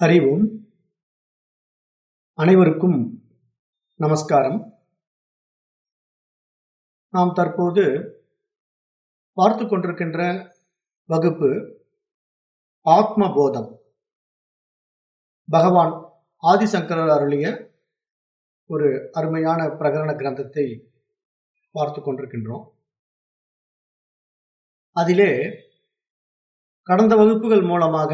அறிவோம் அனைவருக்கும் நமஸ்காரம். நாம் தற்போது பார்த்து கொண்டிருக்கின்ற வகுப்பு ஆத்ம போதம் பகவான் ஆதிசங்கரர் அருளிய ஒரு அருமையான பிரகரண கிரந்தத்தை பார்த்து கொண்டிருக்கின்றோம். அதிலே கடந்த வகுப்புகள் மூலமாக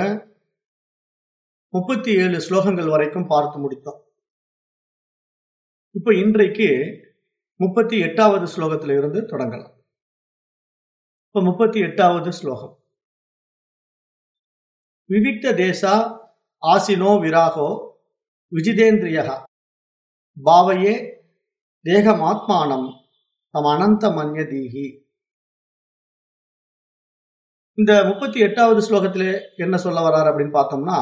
முப்பத்தி ஏழு ஸ்லோகங்கள் வரைக்கும் பார்த்து முடித்தோம். இப்ப இன்றைக்கு முப்பத்தி எட்டாவது ஸ்லோகத்தில இருந்து தொடங்கலாம். இப்ப முப்பத்தி எட்டாவது ஸ்லோகம். விவிக்த தேசா ஆசினோ விராகோ விஜிதேந்திரியகா பாவையே தேகமாத்மானம் தம் அனந்த மன்ய தீகி இந்த முப்பத்தி எட்டாவது ஸ்லோகத்திலே என்ன சொல்ல வர்றார் அப்படின்னு பார்த்தோம்னா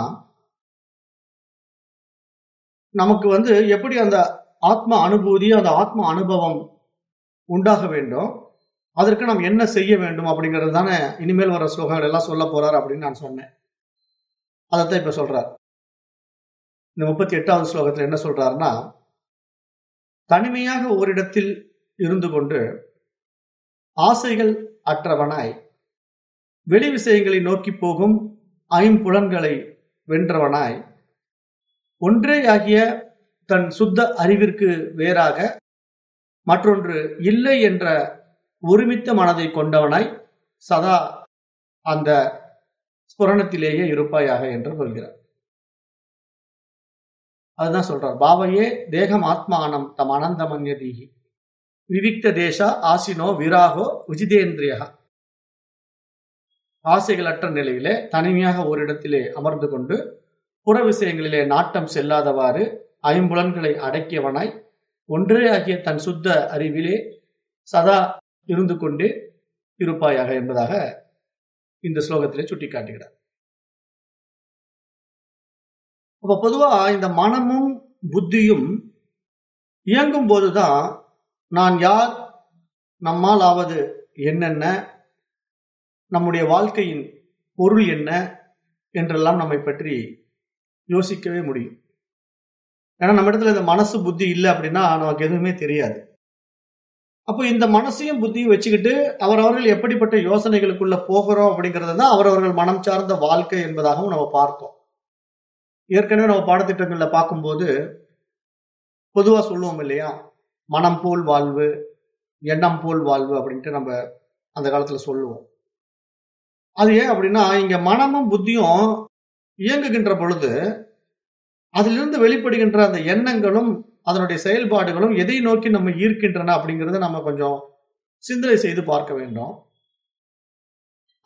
நமக்கு வந்து எப்படி அந்த ஆத்ம அனுபூதி அந்த ஆத்ம அனுபவம் உண்டாக வேண்டும்? அதற்கு நாம் என்ன செய்ய வேண்டும் அப்படிங்கிறது தானே இனிமேல் வர ஸ்லோகங்கள் எல்லாம் சொல்ல போறார் அப்படின்னு நான் சொன்னேன். அதைத்தான் இப்ப சொல்றார். இந்த முப்பத்தி எட்டாவது ஸ்லோகத்துல என்ன சொல்றாருன்னா தனிமையாக ஓரிடத்தில் இருந்து கொண்டு ஆசைகள் அற்றவனாய் வெளி விஷயங்களை நோக்கி போகும் ஐம்புலன்களை வென்றவனாய் ஒன்றே ஆகிய தன் சுத்த அறிவிற்கு வேறாக மற்றொன்று இல்லை என்ற ஒருமித்த மனதை கொண்டவனாய் சதா அந்த ஸ்புரணத்திலேயே இருப்பாயாக என்று சொல்கிறார். அதுதான் சொல்றார். பாவையே தேகம் ஆத்மானம் தம் அனந்தமன்யதீகி. விவிக்த தேசா ஆசினோ விராகோ உஜிதேந்திரியகா ஆசைகளற்ற நிலையிலே தனிமையாக ஓரிடத்திலே அமர்ந்து கொண்டு புற விஷயங்களிலே நாட்டம் செல்லாதவாறு ஐம்புலன்களை அடக்கியவனாய் ஒன்றே ஆகிய தன் சுத்த அறிவிலே சதா இருந்து கொண்டே இருப்பாயாக என்பதாக இந்த ஸ்லோகத்திலே சுட்டிக்காட்டுகிறார். அப்ப பொதுவா இந்த மனமும் புத்தியும் இயங்கும் போதுதான் நான் யார் நம்மால் ஆவது என்னென்ன நம்முடைய வாழ்க்கையின் பொருள் என்ன என்றெல்லாம் நம்மை பற்றி யோசிக்கவே முடியும். ஏன்னா நம்ம இடத்துல இந்த மனசு புத்தி இல்லை அப்படின்னா நமக்கு எதுவுமே தெரியாது. அப்போ இந்த மனசையும் புத்தியும் வச்சுக்கிட்டு அவரவர்கள் எப்படிப்பட்ட யோசனைகளுக்குள்ள போகிறோம் அப்படிங்கிறது தான் அவரவர்கள் மனம் சார்ந்த வாழ்க்கை என்பதாகவும் நம்ம பார்த்தோம். ஏற்கனவே நம்ம பாடத்திட்டங்களில் பார்க்கும்போது பொதுவாக சொல்லுவோம் இல்லையா? மனம் போல் வாழ்வு எண்ணம் போல் வாழ்வு அப்படின்ட்டு நம்ம அந்த காலத்தில் சொல்லுவோம். அது ஏன் அப்படின்னா இங்க மனமும் புத்தியும் இயங்குகின்ற பொழுது அதிலிருந்து வெளிப்படுகின்ற அந்த எண்ணங்களும் அதனுடைய செயல்பாடுகளும் எதை நோக்கி நம்ம ஈர்க்கின்றன அப்படிங்கிறத நம்ம கொஞ்சம் சிந்தனை செய்து பார்க்க வேண்டும்.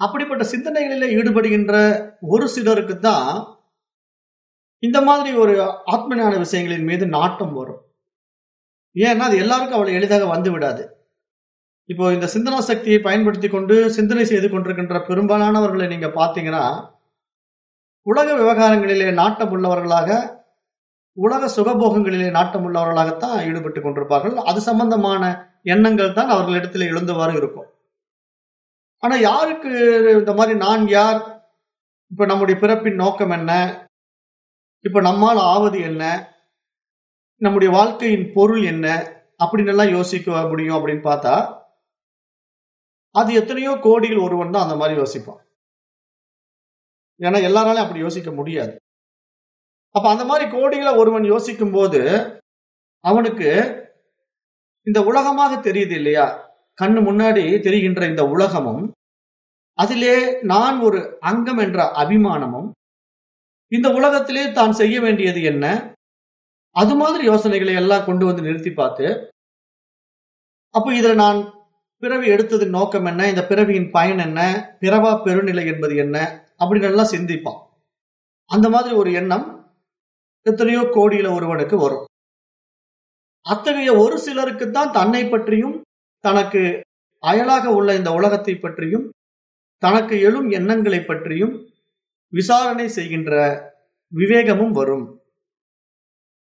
அப்படிப்பட்ட சிந்தனைகளில் ஈடுபடுகின்ற ஒரு சிலருக்கு தான் இந்த மாதிரி ஒரு ஆத்ம ஞான விஷயங்களின் மீது நாட்டம் வரும். ஏன்னா அது எல்லாருக்கும் அவ்வளவு எளிதாக வந்து விடாது. இப்போ இந்த சிந்தனா சக்தியை பயன்படுத்தி கொண்டு சிந்தனை செய்து கொண்டிருக்கின்ற பெரும்பாலானவர்களை நீங்க பாத்தீங்கன்னா உலக விவகாரங்களிலே நாட்டம் உள்ளவர்களாக உலக சுகபோகங்களிலே நாட்டம் உள்ளவர்களாகத்தான் ஈடுபட்டு கொண்டிருப்பார்கள். அது சம்பந்தமான எண்ணங்கள் தான் அவர்களிடத்தில் எழுந்தவாறு இருக்கும். ஆனா யாருக்கு இந்த மாதிரி நான் யார் இப்ப நம்முடைய பிறப்பின் நோக்கம் என்ன? இப்ப நம்மால் ஆவது என்ன? நம்முடைய வாழ்க்கையின் பொருள் என்ன? அப்படின்னு எல்லாம் யோசிக்க முடியும் அப்படின்னு பார்த்தா அது எத்தனையோ கோடிகள் ஒருவன் தான் அந்த மாதிரி யோசிப்பான். ஏன்னா எல்லாராலையும் அப்படி யோசிக்க முடியாது. அப்ப அந்த மாதிரி கோடிகளை ஒருவன் யோசிக்கும் போது அவனுக்கு இந்த உலகமாக தெரியுது இல்லையா? கண்ணு முன்னாடி தெரிகின்ற இந்த உலகமும் அதிலே நான் ஒரு அங்கம் என்ற அபிமானமும் இந்த உலகத்திலே தான் செய்ய வேண்டியது என்ன? அது மாதிரி யோசனைகளை எல்லாம் கொண்டு வந்து நிறுத்தி பார்த்து அப்போ இதுல நான் பிறவி எடுத்தது நோக்கம் என்ன? இந்த பிறவியின் பயன் என்ன? பிறவா பெருநிலை என்பது என்ன? அப்படின்னு எல்லாம் சிந்திப்பான். அந்த மாதிரி ஒரு எண்ணம் எத்தனையோ கோடியில ஒருவனுக்கு வரும். அத்தகைய ஒரு சிலருக்கு தான் தன்னை பற்றியும் தனக்கு அயலாக உள்ள இந்த உலகத்தை பற்றியும் தனக்கு எழும் எண்ணங்களை பற்றியும் விசாரணை செய்கின்ற விவேகமும் வரும்.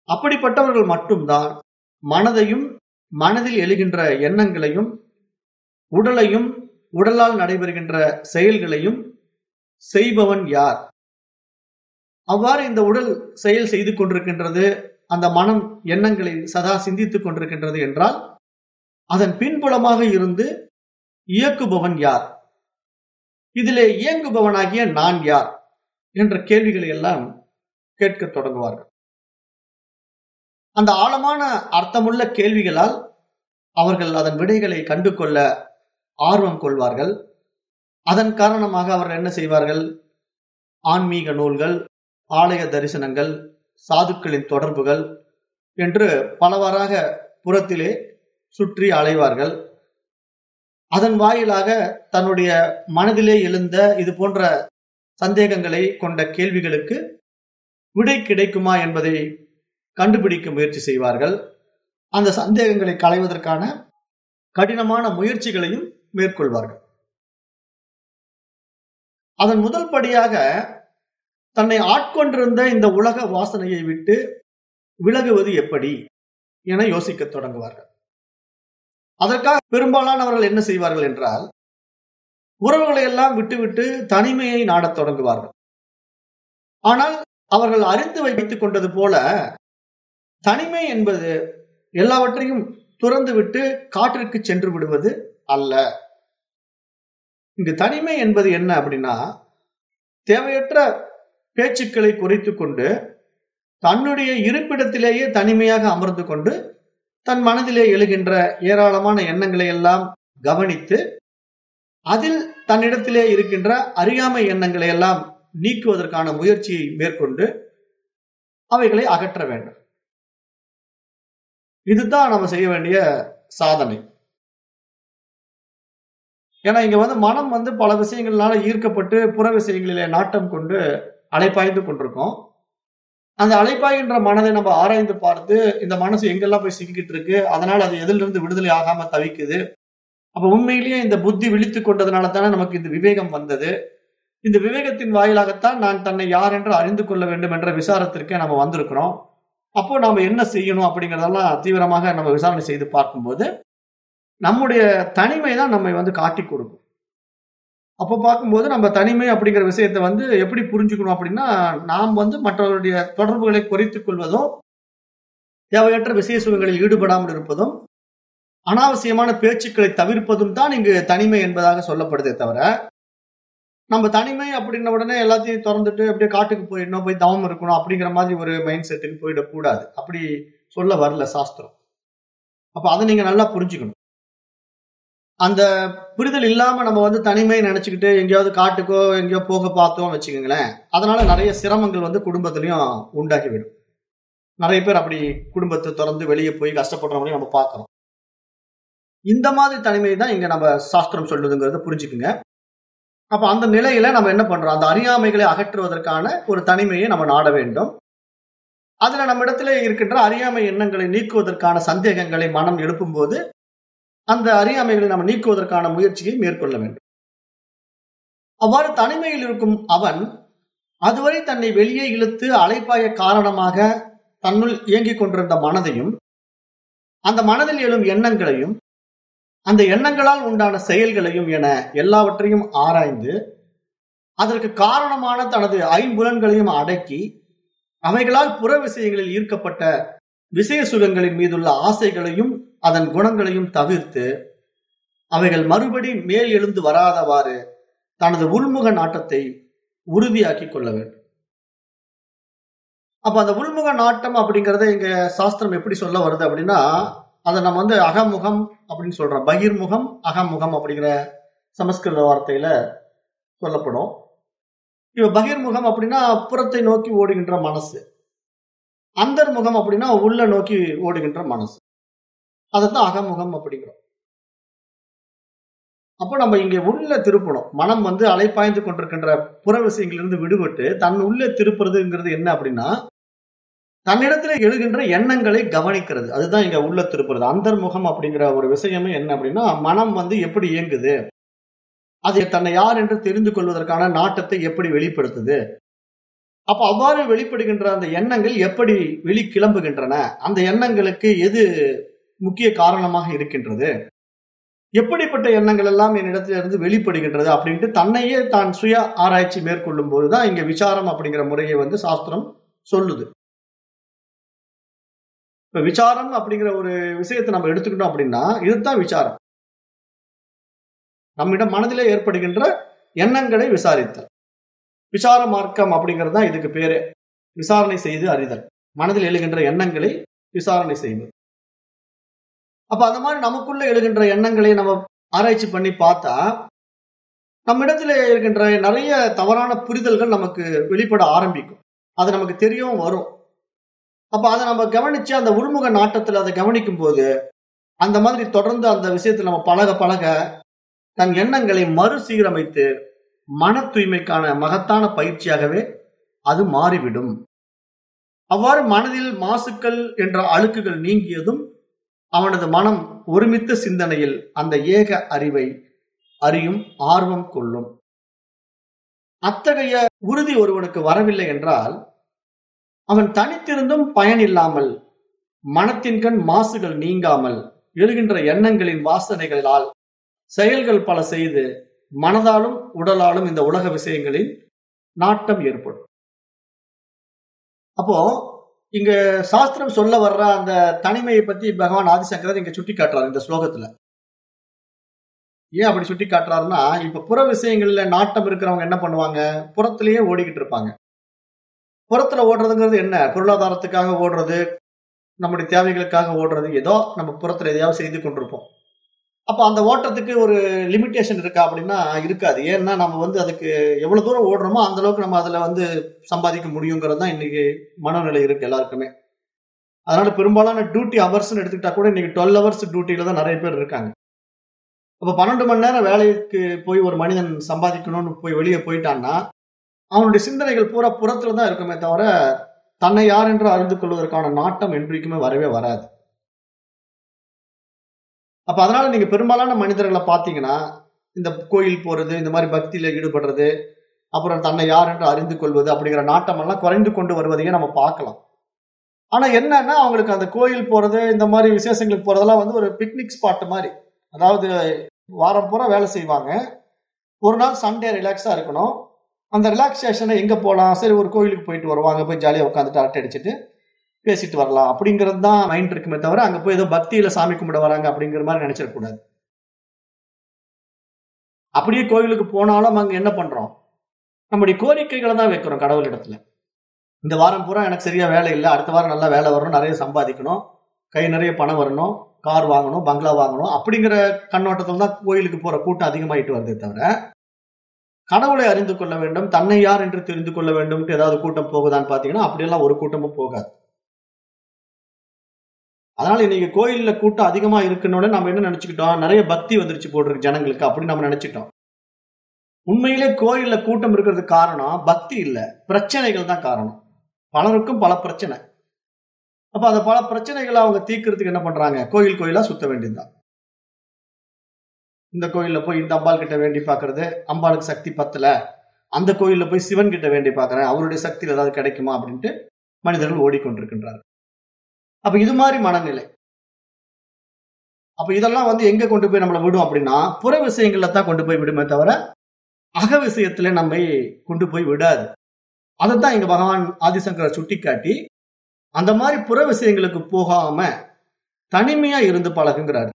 அப்படிப்பட்டவர்கள் மட்டும்தான் மனதையும் மனதில் எழுகின்ற எண்ணங்களையும் உடலையும் உடலால் நடைபெறுகின்ற செயல்களையும் செய்பவன் யார்? அவ்வாறு இந்த உடல் செயல் செய்து கொண்டிருக்கின்றது அந்த மனம் எண்ணங்களை சதா சிந்தித்துக் கொண்டிருக்கின்றது என்றால் அதன் பின்புலமாக இருந்து இயக்குபவன் யார்? இதிலே இயங்குபவனாகிய நான் யார்? என்ற கேள்விகளை எல்லாம் கேட்கத் தொடங்குவார்கள். அந்த ஆழமான அர்த்தமுள்ள கேள்விகளால் அவர்கள் அதன் விடைகளை கண்டு கொள்ள ஆர்வம் கொள்வார்கள். அதன் காரணமாக அவர்கள் என்ன செய்வார்கள்? ஆன்மீக நூல்கள் ஆலய தரிசனங்கள் சாதுக்களின் தொடர்புகள் என்று பலவாறாக புறத்திலே சுற்றி அலைவார்கள். அதன் வாயிலாக தன்னுடைய மனதிலே எழுந்த இது போன்ற சந்தேகங்களை கொண்ட கேள்விகளுக்கு விடை கிடைக்குமா என்பதை கண்டுபிடிக்க முயற்சி செய்வார்கள். அந்த சந்தேகங்களை களைவதற்கான கடினமான முயற்சிகளையும் மேற்கொள்வார்கள். அதன் முதல் படியாக தன்னை ஆட்கொண்டிருந்த இந்த உலக வாசனையை விட்டு விலகுவது எப்படி என யோசிக்க தொடங்குவார்கள். அதற்காக பெரும்பாலானவர்கள் என்ன செய்வார்கள் என்றால் உறவுகளை எல்லாம் விட்டுவிட்டு தனிமையை நாடத் தொடங்குவார்கள். ஆனால் அவர்கள் அறிந்து வைத்துக் கொண்டது போல தனிமை என்பது எல்லாவற்றையும் துறந்துவிட்டு காற்றிற்கு சென்று விடுவது அல்ல. இங்கு தனிமை என்பது என்ன அப்படின்னா தேவையற்ற பேச்சுக்களை குறைத்து கொண்டு தன்னுடைய இருப்பிடத்திலேயே தனிமையாக அமர்ந்து கொண்டு தன் மனதிலே எழுகின்ற ஏராளமான எண்ணங்களை எல்லாம் கவனித்து அதில் தன்னிடத்திலே இருக்கின்ற அறியாமை எண்ணங்களை எல்லாம் நீக்குவதற்கான முயற்சியை மேற்கொண்டு அவைகளை அகற்ற வேண்டும். இதுதான் நம்ம செய்ய வேண்டிய சாதனை. ஏன்னா இங்க வந்து மனம் வந்து பல விஷயங்கள்னால ஈர்க்கப்பட்டு புற விஷயங்களிலே நாட்டம் கொண்டு அலைப்பாய்ந்து கொண்டிருக்கோம். அந்த அலைப்பாய்கின்ற மனதை நம்ம ஆராய்ந்து பார்த்து இந்த மனசு எங்கெல்லாம் போய் சிக்கிட்டு இருக்கு அதனால அது எதிலிருந்து விடுதலை ஆகாம தவிக்குது. அப்ப உண்மையிலேயே இந்த புத்தி விழித்து கொண்டதுனால தானே நமக்கு இந்த விவேகம் வந்தது. இந்த விவேகத்தின் வாயிலாகத்தான் நான் தன்னை யார் என்று அறிந்து கொள்ள வேண்டும் என்ற விசாரத்திற்கே நம்ம வந்திருக்கிறோம். அப்போ நாம என்ன செய்யணும் அப்படிங்கறதெல்லாம் தீவிரமாக நம்ம விசாரணை செய்து பார்க்கும்போது நம்முடைய தனிமை தான் நம்மை வந்து காட்டி கொடுக்கும். அப்போ பார்க்கும்போது நம்ம தனிமை அப்படிங்கிற விஷயத்தை வந்து எப்படி புரிஞ்சுக்கணும் அப்படின்னா நாம் வந்து மற்றவருடைய தொடர்புகளை குறைத்துக் கொள்வதும் தேவையற்ற விசேஷ சுகங்களில் ஈடுபடாமல் இருப்பதும் அனாவசியமான பேச்சுக்களை தவிர்ப்பதும் தான் இங்கு தனிமை என்பதாக சொல்லப்படுதே தவிர நம்ம தனிமை அப்படின்ன உடனே எல்லாத்தையும் திறந்துட்டு அப்படியே காட்டுக்கு போயிடணும் போய் தவம் இருக்கணும் அப்படிங்கிற மாதிரி ஒரு மைண்ட் செட்டுக்கு போயிடக்கூடாது. அப்படி சொல்ல வரல சாஸ்திரம். அப்போ அதை நீங்கள் நல்லா புரிஞ்சுக்கணும். அந்த புரிதல் இல்லாம நம்ம வந்து தனிமையை நினைச்சுக்கிட்டு எங்கேயாவது காட்டுக்கோ எங்கேயோ போக பார்த்தோம் வச்சுக்கோங்களேன் அதனால நிறைய சிரமங்கள் வந்து குடும்பத்திலையும் உண்டாகிவிடும். நிறைய பேர் அப்படி குடும்பத்தை திறந்து வெளியே போய் கஷ்டப்படுறவங்களையும் நம்ம பார்க்குறோம். இந்த மாதிரி தனிமை தான் இங்க நம்ம சாஸ்திரம் சொல்லுதுங்கிறத புரிஞ்சுக்குங்க. அப்ப அந்த நிலையில நம்ம என்ன பண்றோம்? அந்த அறியாமைகளை அகற்றுவதற்கான ஒரு தனிமையை நம்ம நாட வேண்டும். அதுல நம்ம இடத்துல இருக்கின்ற அறியாமை எண்ணங்களை நீக்குவதற்கான சந்தேகங்களை மனம் எழுப்பும்போது அந்த அறியாமைகளை நம்ம நீக்குவதற்கான முயற்சியை மேற்கொள்ள வேண்டும். அவ்வாறு தனிமையில் இருக்கும் அவன் அதுவரை தன்னை வெளியே இழுத்து அலைப்பாய காரணமாக தன்னுள் இயங்கிக் கொண்டிருந்த மனதையும் அந்த மனதில் எழும் எண்ணங்களையும் அந்த எண்ணங்களால் உண்டான செயல்களையும் என எல்லாவற்றையும் ஆராய்ந்து அதற்கு காரணமான தனது ஐம்புலன்களையும் அடக்கி அவைகளால் புற விஷயங்களில் ஈர்க்கப்பட்ட விசய சுகங்களின் மீதுள்ள ஆசைகளையும் அதன் குணங்களையும் தவிர்த்து அவைகள் மறுபடி மேல் எழுந்து வராதவாறு தனது உள்முக நாட்டத்தை உறுதியாக்கி கொள்ள வேண்டும். அப்ப அந்த உள்முக நாட்டம் அப்படிங்கறத எங்க சாஸ்திரம் எப்படி சொல்ல வருது அப்படின்னா அதை நம்ம வந்து அகமுகம் அப்படின்னு சொல்றோம். பகிர்முகம் அகமுகம் அப்படிங்கிற சமஸ்கிருத வார்த்தையில சொல்லப்படும். இப்ப பகிர்முகம் அப்படின்னா புறத்தை நோக்கி ஓடுகின்ற மனசு. அந்தர்முகம் அப்படின்னா உள்ள நோக்கி ஓடுகின்ற மனசு. அதைத்தான் அகமுகம் அப்படிங்கிறோம். அப்போ நம்ம இங்க உள்ள திருப்பணும். மனம் வந்து அலைப்பாய்ந்து கொண்டிருக்கின்ற புற விஷயங்களிலிருந்து விடுபட்டு தன் உள்ளே திருப்புறதுங்கிறது என்ன அப்படின்னா தன்னிடத்துல எழுகின்ற எண்ணங்களை கவனிக்கிறது. அதுதான் இங்க உள்ள திருப்புறது. அந்தர்முகம் அப்படிங்கிற ஒரு விஷயமே என்ன அப்படின்னா மனம் வந்து எப்படி இயங்குது? அது தன்னை யார் என்று தெரிந்து கொள்வதற்கான நாட்டத்தை எப்படி வெளிப்படுத்துது? அப்ப அவ்வாறு வெளிப்படுகின்ற அந்த எண்ணங்கள் எப்படி வெளி கிளம்புகின்றன அந்த எண்ணங்களுக்கு எது முக்கிய காரணமாக இருக்கின்றது? எப்படிப்பட்ட எண்ணங்கள் எல்லாம் என்னிடத்துல இருந்து வெளிப்படுகின்றது அப்படின்ட்டு தன்னையே தான் சுய ஆராய்ச்சி மேற்கொள்ளும் போதுதான் இங்க விசாரம் அப்படிங்கிற முறையை வந்து சாஸ்திரம் சொல்லுது. இப்ப விசாரம் அப்படிங்கிற ஒரு விஷயத்தை நம்ம எடுத்துக்கிட்டோம் அப்படின்னா இதுதான் விசாரம். நம்மிடம் மனதிலே ஏற்படுகின்ற எண்ணங்களை விசாரித்தல். விசார மார்க்கம் அப்படிங்கிறது தான் இதுக்கு பேரு. விசாரணை செய்து அறிதல். மனதில் எழுகின்ற எண்ணங்களை விசாரணை செய்வது. அப்ப அந்த மாதிரி நமக்குள்ள எழுகின்ற எண்ணங்களை நம்ம ஆராய்ச்சி பண்ணி பார்த்தா நம்மிடத்துல இருக்கின்ற நிறைய தவறான புரிதல்கள் நமக்கு வெளிப்பட ஆரம்பிக்கும். அது நமக்கு தெரியவும் வரும். அப்ப அதை நம்ம கவனிச்சு அந்த உள்முக நாட்டத்துல அதை கவனிக்கும் போது அந்த மாதிரி தொடர்ந்து அந்த விஷயத்துல நம்ம பழக பழக தன் எண்ணங்களை மறுசீரமைத்து மன தூய்மைக்கான மகத்தான பயிற்சியாகவே அது மாறிவிடும். அவ்வாறு மனதில் மாசுக்கள் என்ற அழுக்குகள் நீங்கியதும் அவனது மனம் ஒருமித்த சிந்தனையில் அந்த ஏக அறிவை அறியும் ஆர்வம் கொள்ளும். அத்தகைய உறுதி ஒருவனுக்கு வரவில்லை என்றால் அவன் தனித்திருந்தும் பயன் இல்லாமல் மனத்தின் கண் மாசுகள் நீங்காமல் எழுகின்ற எண்ணங்களின் வாசனைகளால் செயல்கள் பல செய்து மனதாலும் உடலாலும் இந்த உலக விஷயங்களில் நாட்டம் ஏற்படும். அப்போ இங்க சாஸ்திரம் சொல்ல வர்ற அந்த தனிமையை பத்தி பகவான் ஆதிசங்கரர் இங்க சுட்டி காட்டுறாரு இந்த ஸ்லோகத்துல. ஏன் அப்படி சுட்டி காட்டுறாருன்னா இப்ப புற விஷயங்கள்ல நாட்டம் இருக்கிறவங்க என்ன பண்ணுவாங்க? புறத்திலேயே ஓடிக்கிட்டு இருப்பாங்க. புறத்துல ஓடுறதுங்கிறது என்ன? பொருளாதாரத்துக்காக ஓடுறது நம்முடைய தேவைகளுக்காக ஓடுறது ஏதோ நம்ம புறத்துல எதையாவது செய்து கொண்டிருப்போம். அப்போ அந்த ஓட்டத்துக்கு ஒரு லிமிட்டேஷன் இருக்கா அப்படின்னா இருக்காது. ஏன்னா நம்ம வந்து அதுக்கு எவ்வளவு தூரம் ஓடுறோமோ அந்த அளவுக்கு நம்ம அதுல வந்து சம்பாதிக்க முடியுங்கிறது தான் இன்னைக்கு மனநிலை இருக்கு எல்லாருக்குமே. அதனால பெரும்பாலான டியூட்டி ஹவர்ஸ்னு எடுத்துக்கிட்டா கூட இன்னைக்கு டுவெல் ஹவர்ஸ் டியூட்டியில தான் நிறைய பேர் இருக்காங்க. அப்போ பன்னெண்டு மணி நேரம் வேலைக்கு போய் ஒரு மனிதன் சம்பாதிக்கணும்னு போய் வெளியே போயிட்டான்னா அவனுடைய சிந்தனைகள் பூரா புறத்துல தான் இருக்குமே தவிர தன்னை யார் என்று அறிந்து கொள்வதற்கான நாட்டம் என்றைக்குமே வரவே வராது. அப்ப அதனால நீங்க பெரும்பாலான மனிதர்களை பாத்தீங்கன்னா இந்த கோயில் போறது இந்த மாதிரி பக்தியில ஈடுபடுறது அப்புறம் தன்னை யார் என்று அறிந்து கொள்வது அப்படிங்கிற நாட்டம் எல்லாம் குறைந்து கொண்டு வருவதையே நம்ம பார்க்கலாம். ஆனா என்னன்னா அவங்களுக்கு அந்த கோயில் போறது இந்த மாதிரி விசேஷங்களுக்கு போறதெல்லாம் வந்து ஒரு பிக்னிக் ஸ்பாட் மாதிரி. அதாவது வாரம் பூரா வேலை செய்வாங்க. ஒரு நாள் சண்டே ரிலாக்ஸா இருக்கணும். அந்த ரிலாக்ஸேஷனை எங்க போகலாம் சரி ஒரு கோயிலுக்கு போயிட்டு வருவாங்க போய் ஜாலியாக உட்காந்துட்டு அரட்டை அடிச்சுட்டு பேசிட்டு வரலாம். அப்படிங்கிறது தான் மைண்ட் இருக்குமே தவிர அங்க போய் ஏதோ பக்தியில சாமி கும்பிட வராங்க அப்படிங்கிற மாதிரி நினைச்சிடக்கூடாது அப்படியே கோயிலுக்கு போனாலும் அங்க என்ன பண்றோம்? நம்முடைய கோரிக்கைகளை தான் வைக்கிறோம் கடவுள் இடத்துல இந்த வாரம் பூரா எனக்கு சரியா வேலை இல்லை. அடுத்த வாரம் நல்லா வேலை வரணும் நிறைய சம்பாதிக்கணும். கை நிறைய பணம் வரணும். கார் வாங்கணும் பங்களா வாங்கணும். அப்படிங்கிற கண்ணோட்டத்தில் தான் கோயிலுக்கு போற கூட்டம் அதிகமாயிட்டு வருதே தவிர கடவுளை அறிந்து கொள்ள வேண்டும் தன்னை யார் என்று தெரிந்து கொள்ள வேண்டும் ஏதாவது கூட்டம் போகுதான்னு பாத்தீங்கன்னா அப்படியெல்லாம் ஒரு கூட்டமும் போகாது. அதனால இன்னைக்கு கோயில்ல கூட்டம் அதிகமா இருக்குன்னு நம்ம என்ன நினைச்சுக்கிட்டோம்? நிறைய பக்தி வந்துருச்சு போட்டிருக்கு ஜனங்களுக்கு அப்படின்னு நம்ம நினைச்சிட்டோம் உண்மையிலே கோயில்ல கூட்டம் இருக்கிறதுக்கு காரணம் பக்தி இல்ல பிரச்சனைகள் தான் காரணம். பலருக்கும் பல பிரச்சனை. அப்ப அந்த பல பிரச்சனைகளை அவங்க தீர்க்கறதுக்கு என்ன பண்றாங்க? கோயில் கோயிலா சுத்த வேண்டியதுதான். இந்த கோயில்ல போய் இந்த அம்பாள் கிட்ட வேண்டி பாக்குறது அம்பாளுக்கு சக்தி பத்தல. அந்த கோயில்ல போய் சிவன் கிட்ட வேண்டி பாக்குறேன் அவருடைய சக்தியில் ஏதாவது கிடைக்குமா அப்படின்ட்டு மனிதர்கள் ஓடிக்கொண்டிருக்கின்றார் அப்ப இது மாதிரி மனநிலை. அப்ப இதெல்லாம் வந்து எங்க கொண்டு போய் நம்மளை விடும் அப்படின்னா புற விஷயங்கள்ல தான் கொண்டு போய் விடுமே தவிர அக விஷயத்துல நம்மை கொண்டு போய் விடாது. அதைத்தான் இங்க பகவான் ஆதிசங்கரை சுட்டிக்காட்டி அந்த மாதிரி புற விஷயங்களுக்கு போகாம தனிமையா இருந்து பழகுங்கிறாரு.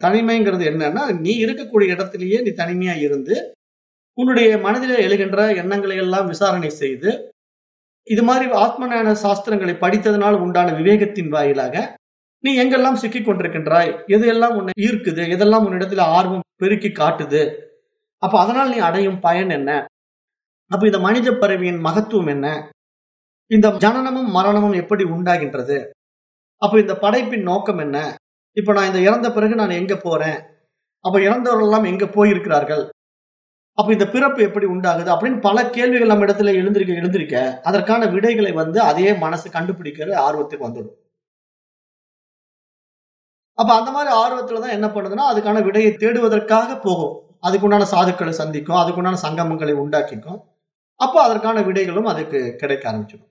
தனிமைங்கிறது என்னன்னா நீ இருக்கக்கூடிய இடத்திலேயே நீ தனிமையா இருந்து உன்னுடைய மனதில எழுகின்ற எண்ணங்களை எல்லாம் விசாரணை செய்து இது மாதிரி ஆத்மஞான சாஸ்திரங்களை படித்ததனால் உண்டான விவேகத்தின் வாயிலாக நீ எங்கெல்லாம் சிக்கிக் கொண்டிருக்கின்றாய்? எது எல்லாம் உன்னை ஈர்க்குது? எதெல்லாம் உன்னிடத்துல ஆர்வம் பெருக்கி காட்டுது? அப்ப அதனால் நீ அடையும் பயன் என்ன? அப்ப இந்த மனித பறவையின் மகத்துவம் என்ன? இந்த ஜனனமும் மரணமும் எப்படி உண்டாகின்றது? அப்ப இந்த படைப்பின் நோக்கம் என்ன? இப்ப நான் இந்த இறந்த பிறகு நான் எங்க போறேன்? அப்ப இறந்தவர்கள் எல்லாம் எங்க போயிருக்கிறார்கள்? அப்ப இந்த பிறப்பு எப்படி உண்டாகுது அப்படின்னு பல கேள்விகள் நம்ம இடத்துல எழுந்திருக்க எழுந்திருக்க அதற்கான விடைகளை வந்து அதே மனசு கண்டுபிடிக்கிற ஆர்வத்துக்கு வந்துடும். அப்ப அந்த மாதிரி ஆர்வத்துலதான் என்ன பண்ணுதுன்னா அதுக்கான விடையை தேடுவதற்காக போகும். அதுக்குண்டான சாதுக்களை சந்திக்கும் அதுக்குண்டான சங்கமங்களை உண்டாக்கிக்கும். அப்போ அதற்கான விடைகளும் அதுக்கு கிடைக்க ஆரம்பிச்சிடும்.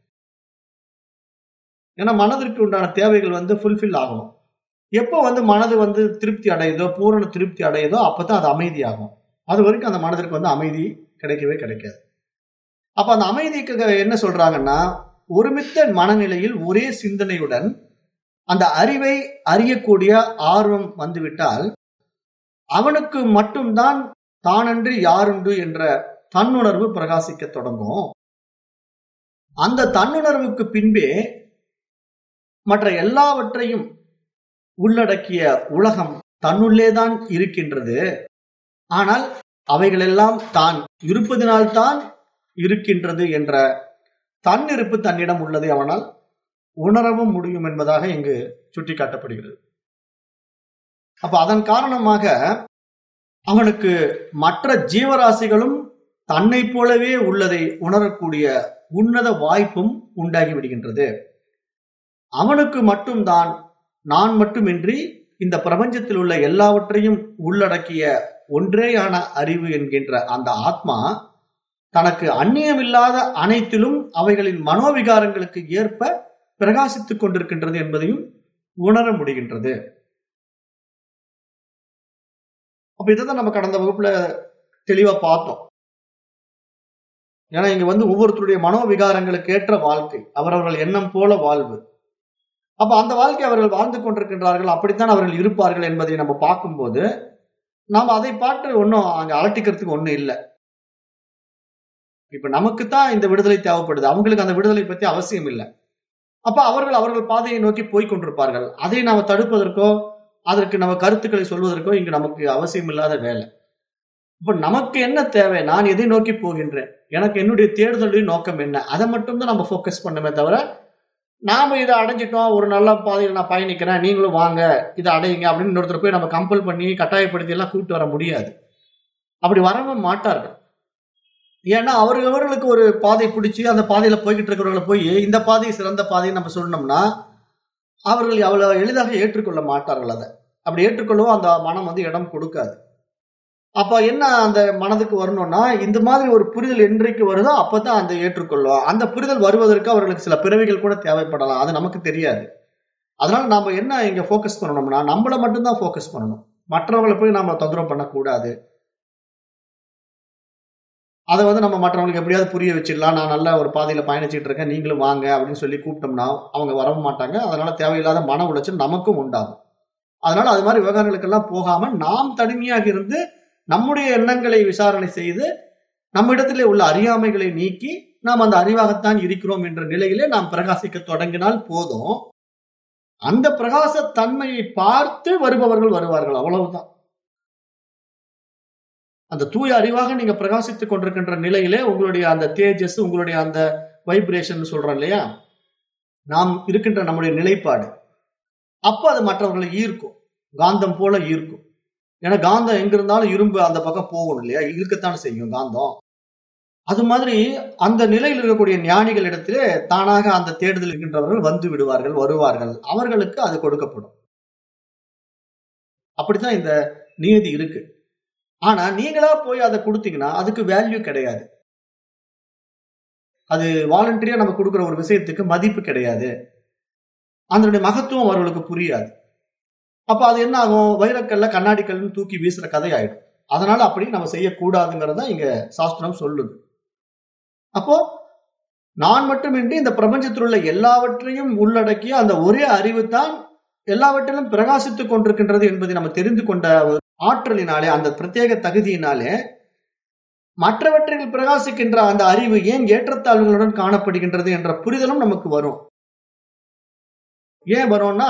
ஏன்னா மனதிற்கு உண்டான தேவைகள் வந்து ஃபுல்ஃபில் ஆகணும் எப்போ வந்து மனது வந்து திருப்தி அடையுதோ பூரண திருப்தி அடையுதோ அப்பதான் அது அமைதியாகும். அது வரைக்கும் அந்த மனதிற்கு வந்து அமைதி கிடைக்கவே கிடைக்காது. அப்ப அந்த அமைதிக்கு என்ன சொல்றாங்கன்னா ஒருமித்த மனநிலையில் ஒரே சிந்தனையுடன் அந்த அறிவை அறியக்கூடிய ஆர்வம் வந்துவிட்டால் அவனுக்கு மட்டும்தான் தானன்றி யாருண்டு என்ற தன்னுணர்வு பிரகாசிக்க தொடங்கும். அந்த தன்னுணர்வுக்கு பின்பே மற்ற எல்லாவற்றையும் உள்ளடக்கிய உலகம் தன்னுள்ளேதான் இருக்கின்றது. ஆனால் அவைகளெல்லாம் தான் இருப்பதினால்தான் இருக்கின்றது என்ற தன்னிருப்பு தன்னிடம் உள்ளதை அவனால் உணரவும் முடியும் என்பதாக இங்கு சுட்டிக்காட்டப்படுகிறது. அப்ப அதன் காரணமாக அவனுக்கு மற்ற ஜீவராசிகளும் தன்னை போலவே உள்ளதை உணரக்கூடிய உன்னத வாய்ப்பும் உண்டாகி விடுகின்றது. அவனுக்கு மட்டும்தான் நான் மட்டுமின்றி இந்த பிரபஞ்சத்தில் உள்ள எல்லாவற்றையும் உள்ளடக்கிய ஒன்றேயான அறிவு என்கின்ற அந்த ஆத்மா தனக்கு அந்நியமில்லாத அனைத்திலும் அவைகளின் மனோவிகாரங்களுக்கு ஏற்ப பிரகாசித்துக் கொண்டிருக்கின்றது என்பதையும் உணர முடிகின்றது. அப்ப இதைதான் நம்ம கடந்த வகுப்புல தெளிவா பார்த்தோம். ஏன்னா இங்க வந்து ஒவ்வொருத்தருடைய மனோவிகாரங்களுக்கு ஏற்ற வாழ்க்கை அவரவர்கள் எண்ணம் போல வாழ்வு. அப்ப அந்த வாழ்க்கை அவர்கள் வாழ்ந்து கொண்டிருக்கின்றார்கள் அப்படித்தான் அவர்கள் இருப்பார்கள் என்பதை நம்ம பார்க்கும்போது நாம் அதை பார்த்து ஒன்றும் அங்கே அலட்டிக்கிறதுக்கு ஒன்றும் இல்லை. இப்ப நமக்கு தான் இந்த விடுதலை தேவைப்படுது. அவங்களுக்கு அந்த விடுதலை பத்தி அவசியம் இல்லை. அப்ப அவர்கள் அவர்கள் பாதையை நோக்கி போய் கொண்டிருப்பார்கள். அதை நாம தடுப்பதற்கோ அதற்கு நம்ம கருத்துக்களை சொல்வதற்கோ இங்கு நமக்கு அவசியம் இல்லாத வேலை. இப்ப நமக்கு என்ன தேவை? நான் எதை நோக்கி போகின்றேன்? எனக்கு என்னுடைய தேடுதலின் நோக்கம் என்ன? அதை மட்டும்தான் நம்ம ஃபோக்கஸ் பண்ணமே தவிர நாம இதை அடைஞ்சிட்டோம் ஒரு நல்ல பாதையில் நான் பயணிக்கிறேன் நீங்களும் வாங்க இதை அடையுங்க அப்படின்னு இன்னொருத்தர் போய் நம்ம கம்பல் பண்ணி கட்டாயப்படுத்தி எல்லாம் கூப்பிட்டு வர முடியாது. அப்படி வரவும் மாட்டார்கள். ஏன்னா அவர்களுக்கு ஒரு பாதை பிடிச்சி அந்த பாதையில போய்கிட்டு இருக்கிறவங்களை போய் இந்த பாதை சிறந்த பாதையை நம்ம சொன்னோம்னா அவர்கள் அவ்வளவு எளிதாக ஏற்றுக்கொள்ள மாட்டார்கள் அதை. அப்படி ஏற்றுக்கொள்ளவும் அந்த மனம் வந்து இடம் கொடுக்காது. அப்ப என்ன அந்த மனதுக்கு வரணும்னா இந்த மாதிரி ஒரு புரிதல் என்றைக்கு வருதோ அப்பதான் அந்த ஏற்றுக்கொள்ளும். அந்த புரிதல் வருவதற்கு அவர்களுக்கு சில பிறவிகள் கூட தேவைப்படலாம். அது நமக்கு தெரியாது. அதனால நாம என்ன இங்க ஃபோக்கஸ் பண்ணணும்னா நம்மள மட்டும்தான் ஃபோக்கஸ் பண்ணணும். மற்றவங்களை போய் நம்ம தொந்தரவு பண்ணக்கூடாது. அதை வந்து நம்ம மற்றவங்களுக்கு எப்படியாவது புரிய வச்சிடலாம். நான் நல்ல ஒரு பாதையில பயணிச்சுட்டு இருக்கேன் நீங்களும் வாங்க அப்படின்னு சொல்லி கூப்பிட்டோம்னா அவங்க வரவும் மாட்டாங்க. அதனால தேவையில்லாத மன உளைச்சல் நமக்கும் உண்டாகும். அதனால அது மாதிரி விவகாரங்களுக்கெல்லாம் போகாம நாம் தனிமையாக இருந்து நம்முடைய எண்ணங்களை விசாரணை செய்து நம்மிடத்திலே உள்ள அறியாமைகளை நீக்கி நாம் அந்த அறிவாகத்தான் இருக்கிறோம் என்ற நிலையிலே நாம் பிரகாசிக்க தொடங்கினால் போதும். அந்த பிரகாச தன்மையை பார்த்து வருபவர்கள் வருவார்கள். அவ்வளவுதான். அந்த தூய அறிவாக நீங்க பிரகாசித்துக் கொண்டிருக்கின்ற நிலையிலே உங்களுடைய அந்த தேஜஸ் உங்களுடைய அந்த வைப்ரேஷன் சொல்றோம் இல்லையா? நாம் இருக்கின்ற நம்முடைய நிலைப்பாடு. அப்ப அது மற்றவர்களை ஈர்க்கும். காந்தம் போல ஈர்க்கும். ஏன்னா காந்தம் எங்க இருந்தாலும் இரும்பு அந்த பக்கம் போகணும் இல்லையா? இருக்கத்தான் செய்யும் காந்தம். அது மாதிரி அந்த நிலையில் இருக்கக்கூடிய ஞானிகள் இடத்திலே தானாக அந்த தேடுதல் இருக்கின்றவர்கள் வந்து விடுவார்கள் வருவார்கள். அவர்களுக்கு அது கொடுக்கப்படும். அப்படித்தான் இந்த நியதி இருக்கு. ஆனா நீங்களா போய் அதை கொடுத்தீங்கன்னா அதுக்கு வேல்யூ கிடையாது. அது வாலண்டரியா நம்ம கொடுக்குற ஒரு விஷயத்துக்கு மதிப்பு கிடையாது. அதனுடைய மகத்துவம் அவர்களுக்கு புரியாது. அப்ப அது என்ன ஆகும் வைரக்கல்ல கண்ணாடி கல்லுன்னு தூக்கி வீசுற கதை ஆயிடும் அதனால அப்படி நம்ம செய்யக்கூடாதுங்கிறத இங்க சாஸ்திரம் சொல்லுது. அப்போ நான் மட்டுமின்றி இந்த பிரபஞ்சத்தில் உள்ள எல்லாவற்றையும் உள்ளடக்கிய அந்த ஒரே அறிவு தான் எல்லாவற்றிலும் பிரகாசித்துக் கொண்டிருக்கின்றது என்பதை நம்ம தெரிந்து கொண்ட ஒரு ஆற்றலினாலே அந்த பிரத்யேக தகுதியினாலே மற்றவற்றில் பிரகாசிக்கின்ற அந்த அறிவு ஏன் ஏற்றத்தாழ்வுகளுடன் காணப்படுகின்றது என்ற புரிதலும் நமக்கு வரும். ஏன் வரும்னா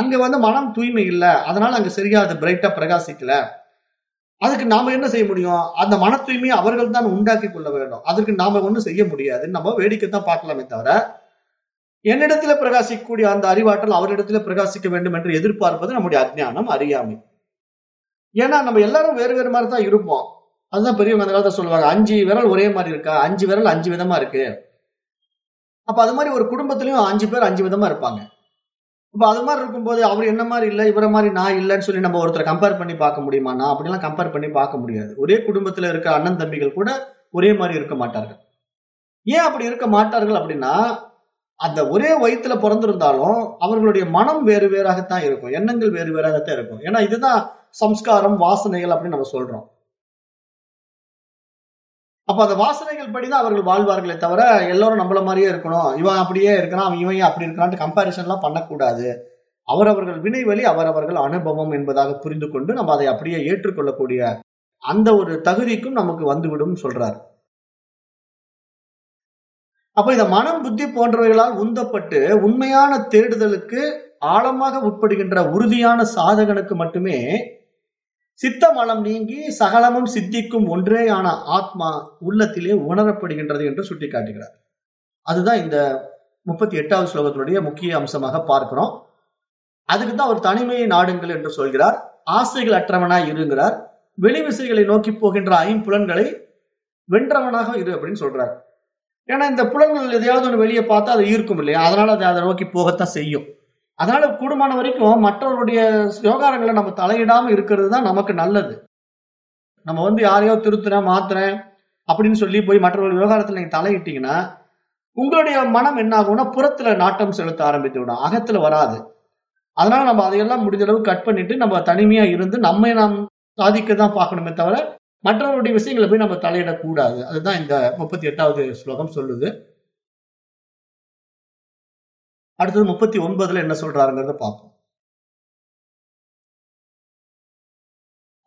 அங்க வந்து மனம் தூய்மை இல்லை. அதனால அங்க சரியா அது பிரைட்டா பிரகாசிக்கல. அதுக்கு நாம என்ன செய்ய முடியும்? அந்த மன தூய்மையை அவர்கள் தான் உண்டாக்கி கொள்ள வேண்டும். அதற்கு நாம ஒன்றும் செய்ய முடியாது. நம்ம வேடிக்கை தான் பார்க்கலாமே தவிர என்னிடத்துல பிரகாசிக்கக்கூடிய அந்த அறிவாற்றல் அவரிடத்துல பிரகாசிக்க வேண்டும் என்று எதிர்பார்ப்பது நம்முடைய அஜ்ஞானம் அறியாமை. ஏன்னா நம்ம எல்லாரும் வேறு வேறு மாதிரி தான் இருப்போம். அதுதான் பெரியவங்க அந்த காலத்தை சொல்லுவாங்க அஞ்சு விரல் ஒரே மாதிரி இருக்கா? அஞ்சு விரல் அஞ்சு விதமா இருக்கு. அப்ப அது மாதிரி ஒரு குடும்பத்திலயும் அஞ்சு பேர் அஞ்சு விதமா இருப்பாங்க. இப்போ அது மாதிரி இருக்கும்போது அவர் என்ன மாதிரி இல்லை இவரை மாதிரி நான் இல்லைன்னு சொல்லி நம்ம ஒருத்தரை கம்பேர் பண்ணி பார்க்க முடியுமா? நான் அப்படிலாம் கம்பேர் பண்ணி பார்க்க முடியாது. ஒரே குடும்பத்தில் இருக்க அண்ணன் தம்பிகள் கூட ஒரே மாதிரி இருக்க மாட்டார்கள். ஏன் அப்படி இருக்க மாட்டார்கள் அப்படின்னா அந்த ஒரே வயிற்றுல பிறந்திருந்தாலும் அவர்களுடைய மனம் வேறு வேறாகத்தான் இருக்கும். எண்ணங்கள் வேறு வேறாகத்தான் இருக்கும். ஏன்னா இதுதான் சம்ஸ்காரம் வாசனைகள் அப்படின்னு நம்ம சொல்றோம். அப்ப அந்த வாசனைகள் படிதான் அவர்கள் வாழ்வார்களே தவிர எல்லாரும் நம்மள மாதிரியே இருக்கணும். இவன் அப்படியே இருக்கிறான் அவன் இவன் அப்படி இருக்கிறான்ட்டு கம்பாரிசன் எல்லாம் பண்ணக்கூடாது. அவரவர்கள் வினைவழி அவரவர்கள் அனுபவம் என்பதாக புரிந்து கொண்டு நம்ம அதை அப்படியே ஏற்றுக்கொள்ளக்கூடிய அந்த ஒரு தகுதிக்கும் நமக்கு வந்துவிடும் சொல்றார். அப்ப இந்த மனம் புத்தி போன்றவைகளால் உந்தப்பட்டு உண்மையான தேடுதலுக்கு ஆழமாக உட்படுகின்ற உறுதியான சாதகனுக்கு மட்டுமே சித்த மலம் நீங்கி சகலமும் சித்திக்கும் ஒன்றேயான ஆத்மா உள்ளத்திலே உணரப்படுகின்றது என்று சுட்டிக்காட்டுகிறார். அதுதான் இந்த முப்பத்தி எட்டாவது ஸ்லோகத்தினுடைய முக்கிய அம்சமாக பார்க்கிறோம். அதுக்கு தான் அவர் தனிமையை நாடுங்கள் என்று சொல்கிறார். ஆசைகள் அற்றவனாய் இருங்கிறார். வெளி விசைகளை நோக்கி போகின்ற ஐம்புலன்களை வென்றவனாக இரு அப்படின்னு சொல்றார். ஏன்னா இந்த புலன்கள் எதையாவது ஒன்று வெளியே பார்த்தா அது ஈர்க்கும் இல்லையா? அதனால அதை அதை நோக்கி போகத்தான் செய்யும். அதனால கூடுமான வரைக்கும் மற்றவருடைய விவகாரங்களை நம்ம தலையிடாம இருக்கிறது தான் நமக்கு நல்லது. நம்ம வந்து யாரையோ திருத்துறேன் மாத்துறேன் அப்படின்னு சொல்லி போய் மற்றவர்கள் விவகாரத்துல நீங்க தலையிட்டீங்கன்னா உங்களுடைய மனம் என்ன ஆகும்னா புறத்துல நாட்டம் செலுத்த ஆரம்பித்து விடும் அகத்துல வராது. அதனால நம்ம அதையெல்லாம் முடிஞ்ச அளவு கட் பண்ணிட்டு நம்ம தனிமையா இருந்து நம்மை நாம் சாதிக்க தான் பார்க்கணுமே தவிர மற்றவருடைய விஷயங்களை போய் நம்ம தலையிடக்கூடாது. அதுதான் இந்த முப்பத்தி எட்டாவது ஸ்லோகம் சொல்லுது. அடுத்தது முப்பத்தி ஒன்பதுல என்ன சொல்றாருங்கிறத பார்ப்போம்.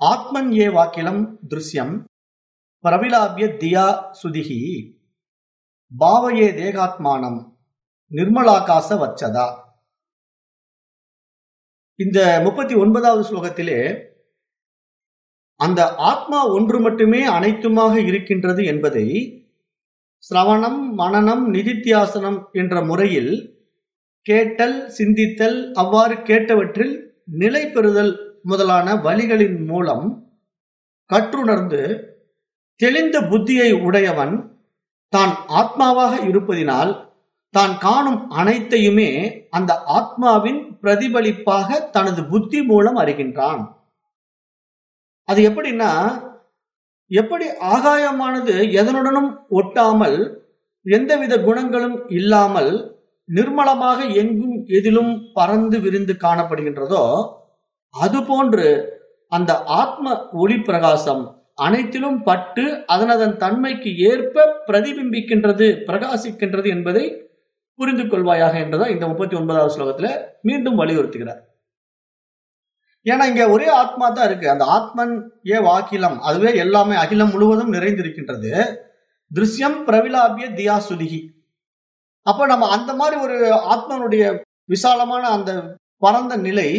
ஆத்மன் ஏ வாக்கிலம் திருஷ்யம் பிரவிலாபிய தியா சுதிகி பாவையே தேகாத்மானம் நிர்மலாகாச வச்சதா. இந்த முப்பத்தி ஒன்பதாவது ஸ்லோகத்திலே அந்த ஆத்மா ஒன்று மட்டுமே அனைத்துமாக இருக்கின்றது என்பதை சிரவணம் மனனம் நிதித்தியாசனம் என்ற முறையில் கேட்டல் சிந்தித்தல் அவ்வாறு கேட்டவற்றில் நிலை பெறுதல் முதலான வழிகளின் மூலம் கற்றுணர்ந்து தெளிந்த புத்தியை உடையவன் தான் ஆத்மாவாக இருப்பதினால் தான் காணும் அனைத்தையுமே அந்த ஆத்மாவின் பிரதிபலிப்பாக தனது புத்தி மூலம் அறிகின்றான். அது எப்படின்னா எப்படி ஆகாயமானது எதனுடனும் ஒட்டாமல் எந்தவித குணங்களும் இல்லாமல் நிர்மலமாக எங்கும் எதிலும் பறந்து விரிந்து காணப்படுகின்றதோ அதுபோன்று அந்த ஆத்ம ஒளி பிரகாசம் அனைத்திலும் பட்டு அதனதன் தன்மைக்கு ஏற்ப பிரதிபிம்பிக்கின்றது பிரகாசிக்கின்றது என்பதை புரிந்து கொள்வாயாக என்றதான் இந்த முப்பத்தி ஒன்பதாவது ஸ்லோகத்துல மீண்டும் வலியுறுத்துகிறார். ஏன்னா இங்க ஒரே ஆத்மா தான் இருக்கு. அந்த ஆத்மன் ஏ வாக்கிலம் அதுவே எல்லாமே அகிலம் முழுவதும் நிறைந்திருக்கின்றது. திருஷ்யம் பிரவிலாபிய தியா சுதிகி அப்ப நம்ம அந்த மாதிரி ஒரு ஆத்மனுடைய விசாலமான அந்த பரந்த நிலை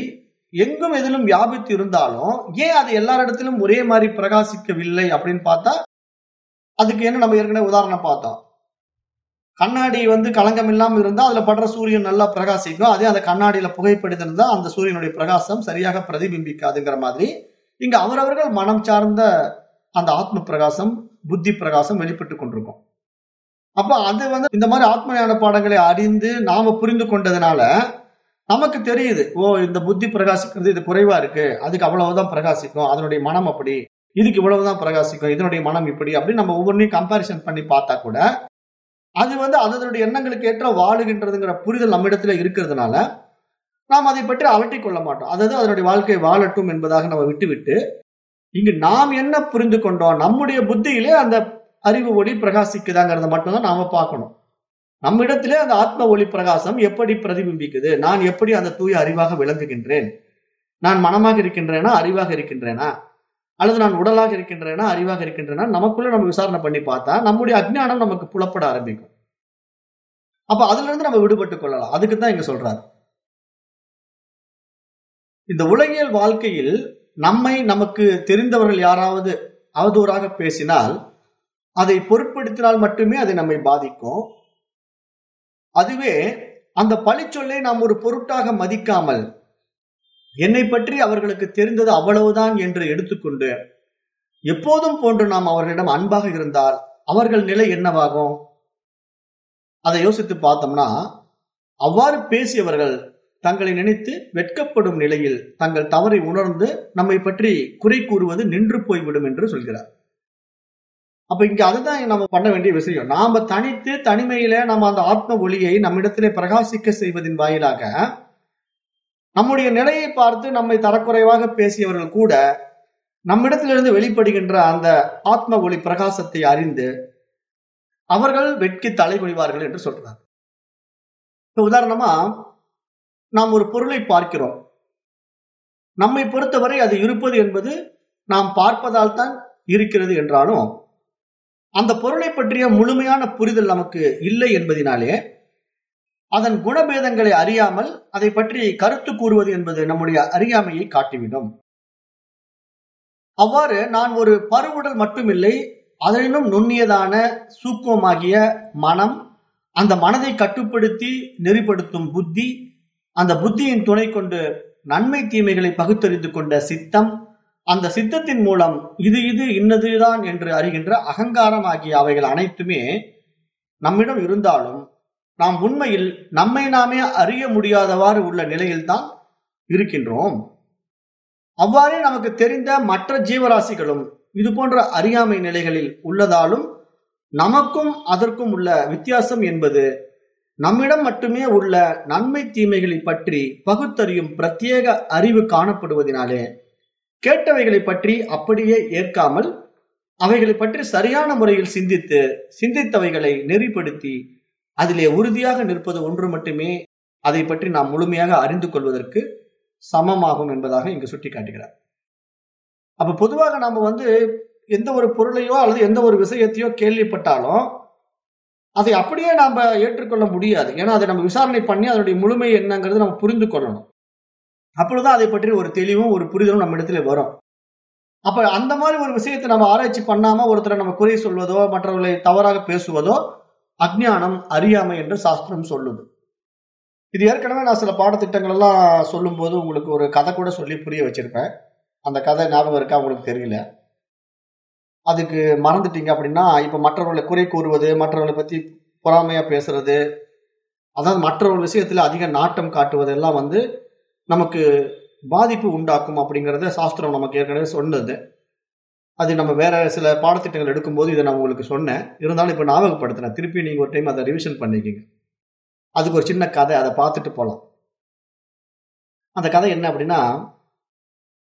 எங்கும் எதிலும் வியாபித்து இருந்தாலும் ஏன் அது எல்லாரிடத்திலும் ஒரே மாதிரி பிரகாசிக்கவில்லை அப்படின்னு பார்த்தா அதுக்கு என்ன நம்ம ஏற்கனவே உதாரணம் பார்த்தோம். கண்ணாடி வந்து களங்கம் இல்லாம இருந்தா அதுல படுற சூரியன் நல்லா பிரகாசிக்கும் அதே அந்த கண்ணாடியில புகைப்படுத்திருந்தா அந்த சூரியனுடைய பிரகாசம் சரியாக பிரதிபிம்பிக்காதுங்கிற மாதிரி. இங்க அவரவர்கள் மனம் சார்ந்த அந்த ஆத்ம பிரகாசம் புத்தி பிரகாசம் வெளிப்பட்டு கொண்டிருக்கும். அப்ப அது வந்து இந்த மாதிரி ஆத்ம ஞான பாடங்களை அறிந்து நாம புரிந்து கொண்டதுனால நமக்கு தெரியுது ஓ இந்த புத்தி பிரகாசிக்கிறது இது குறைவா இருக்கு அதுக்கு அவ்வளவுதான் பிரகாசிக்கும் அதனுடைய மனம் அப்படி இதுக்கு இவ்வளவுதான் பிரகாசிக்கும் இதனுடைய மனம் இப்படி அப்படின்னு நம்ம ஒவ்வொன்றையும் கம்பாரிசன் பண்ணி பார்த்தா கூட அது வந்து அதனுடைய எண்ணங்களுக்கு ஏற்ற வாழுகின்றதுங்கிற புரிதல் நம்மிடத்துல இருக்கிறதுனால நாம் அதை பற்றி அலட்டிக் கொள்ள மாட்டோம். அதாவது அதனுடைய வாழ்க்கை வாழட்டும் என்பதாக நம்ம விட்டுவிட்டு இங்கு நாம் என்ன புரிந்து கொண்டோம் நம்முடைய புத்தியிலே அந்த அறிவு ஒளி பிரகாசிக்குதாங்கிறத மட்டும்தான் நாம பார்க்கணும். நம்மிடத்திலே அந்த ஆத்ம ஒளி பிரகாசம் எப்படி பிரதிபிம்பிக்குது? நான் எப்படி அந்த தூய அறிவாக விளங்குகின்றேன்? நான் மனமாக இருக்கின்றேனா அறிவாக இருக்கின்றேனா? அல்லது நான் உடலாக இருக்கின்றேனா அறிவாக இருக்கின்றேனா? நமக்குள்ள நம்ம விசாரணை பண்ணி பார்த்தா நம்முடைய அஜ்ஞானம் நமக்கு புலப்பட ஆரம்பிக்கும். அப்ப அதுல இருந்து நம்ம விடுபட்டு கொள்ளலாம். அதுக்கு தான் இங்க சொல்றாரு. இந்த உலகியல் வாழ்க்கையில் நம்மை நமக்கு தெரிந்தவர்கள் யாராவது அவதூறாக பேசினால் அதை பொருட்படுத்தினால் மட்டுமே அது நம்மை பாதிக்கும். அதுவே அந்த பழிச்சொல்லை நாம் ஒரு பொருட்டாக மதிக்காமல் என்னை பற்றி அவர்களுக்கு தெரிந்தது அவ்வளவுதான் என்று எடுத்துக்கொண்டு எப்போதும் போன்று நாம் அவர்களிடம் அன்பாக இருந்தால் அவர்கள் நிலை என்னவாகும்? அதை யோசித்து பார்த்தோம்னா அவ்வாறு பேசியவர்கள் தங்களை நினைத்து வெட்கப்படும் நிலையில் தங்கள் தவறை உணர்ந்து நம்மை பற்றி குறை கூறுவது நின்று போய்விடும் என்று சொல்கிறார். அப்ப இங்க அதுதான் நம்ம பண்ண வேண்டிய விஷயம். நாம தனித்து தனிமையில நம்ம அந்த ஆத்ம ஒளியை நம்மிடத்திலே பிரகாசிக்க செய்வதின் வாயிலாக நம்முடைய நிலையை பார்த்து நம்மை தரக்குறைவாக பேசியவர்கள் கூட நம்மிடத்திலிருந்து வெளிப்படுகின்ற அந்த ஆத்ம ஒளி பிரகாசத்தை அறிந்து அவர்கள் வெட்கி தலைகுனிவார்கள் என்று சொல்றார் இப்ப உதாரணமா நாம் ஒரு பொருளை பார்க்கிறோம். நம்மை பொறுத்தவரை அது இருப்பது என்பது நாம் பார்ப்பதால் தான் இருக்கிறது என்றாலும் அந்த பொருளை பற்றிய முழுமையான புரிதல் நமக்கு இல்லை என்பதினாலே அதன் குணபேதங்களை அறியாமல் அதை பற்றி கருத்து கூறுவது என்பது நம்முடைய அறியாமையை காட்டிவிடும். அவ்வாறு நான் ஒரு பருவுடல் மட்டுமில்லை அதனினும் நுண்ணியதான சூக்குவமாகிய மனம் அந்த மனதை கட்டுப்படுத்தி நெறிப்படுத்தும் புத்தி அந்த புத்தியின் துணை கொண்டு நன்மை தீமைகளை பகுத்தறிந்து கொண்ட சித்தம் அந்த சித்தத்தின் மூலம் இது இது இன்னதுதான் என்று அறிகின்ற அகங்காரம் ஆகிய அவைகள் அனைத்துமே நம்மிடம் இருந்தாலும் நாம் உண்மையில் நம்மை நாமே அறிய முடியாதவாறு உள்ள நிலையில்தான் இருக்கின்றோம். அவ்வாறே நமக்கு தெரிந்த மற்ற ஜீவராசிகளும் இது போன்ற அறியாமை நிலைகளில் உள்ளதாலும் நமக்கும் அதற்கும் உள்ள வித்தியாசம் என்பது நம்மிடம் மட்டுமே உள்ள நன்மை தீமைகளை பற்றி பகுத்தறியும் பிரத்யேக அறிவு காணப்படுவதனாலே கேட்டவைகளை பற்றி அப்படியே ஏற்காமல் அவைகளை பற்றி சரியான முறையில் சிந்தித்து சிந்தித்தவைகளை நெறிப்படுத்தி அதிலே உறுதியாக நிற்பது ஒன்று மட்டுமே அதை பற்றி நாம் முழுமையாக அறிந்து கொள்வதற்கு சமமாகும் என்பதாக இங்கு சுட்டி காட்டுகிறார் அப்ப பொதுவாக நாம வந்து எந்த ஒரு பொருளையோ அல்லது எந்த ஒரு விஷயத்தையோ கேள்விப்பட்டாலும் அதை அப்படியே நாம ஏற்றுக்கொள்ள முடியாது. ஏன்னா அதை நம்ம விசாரணை பண்ணி அதனுடைய முழுமை என்னங்கிறது நம்ம புரிந்து கொள்ளணும். அப்பொழுதுதான் அதை பற்றி ஒரு தெளிவும் ஒரு புரிதலும் நம்ம இடத்துல வரும். அப்ப அந்த மாதிரி ஒரு விஷயத்தை நம்ம ஆராய்ச்சி பண்ணாம ஒருத்தரை நம்ம குறை சொல்வதோ மற்றவர்களை தவறாக பேசுவதோ அஜ்ஞானம் அறியாமை என்று சாஸ்திரம் சொல்லுது. இது ஏற்கனவே நான் சில பாடத்திட்டங்கள் எல்லாம் சொல்லும் போது உங்களுக்கு ஒரு கதை கூட சொல்லி புரிய வச்சிருப்பேன். அந்த கதை ஞாபகம் இருக்கா உங்களுக்கு தெரியல. அதுக்கு மறந்துட்டீங்க அப்படின்னா இப்ப மற்றவர்களை குறை கூறுவது மற்றவர்களை பத்தி பொறாமையா பேசுறது அதாவது மற்றவர்கள் விஷயத்துல அதிக நாட்டம் காட்டுவதெல்லாம் வந்து நமக்கு பாதிப்பு உண்டாக்கும் அப்படிங்கிறத சாஸ்திரம் நமக்கு ஏற்கனவே சொன்னது. அது நம்ம வேற சில பாடத்திட்டங்கள் எடுக்கும்போது இதை நான் உங்களுக்கு சொன்னேன். இருந்தாலும் இப்போ ஞாபகப்படுத்தினேன் திருப்பி நீங்கள் ஒரு டைம் அதை ரிவிஷன் பண்ணிக்கிங்க. அதுக்கு ஒரு சின்ன கதை அதை பார்த்துட்டு போகலாம் அந்த கதை என்ன அப்படின்னா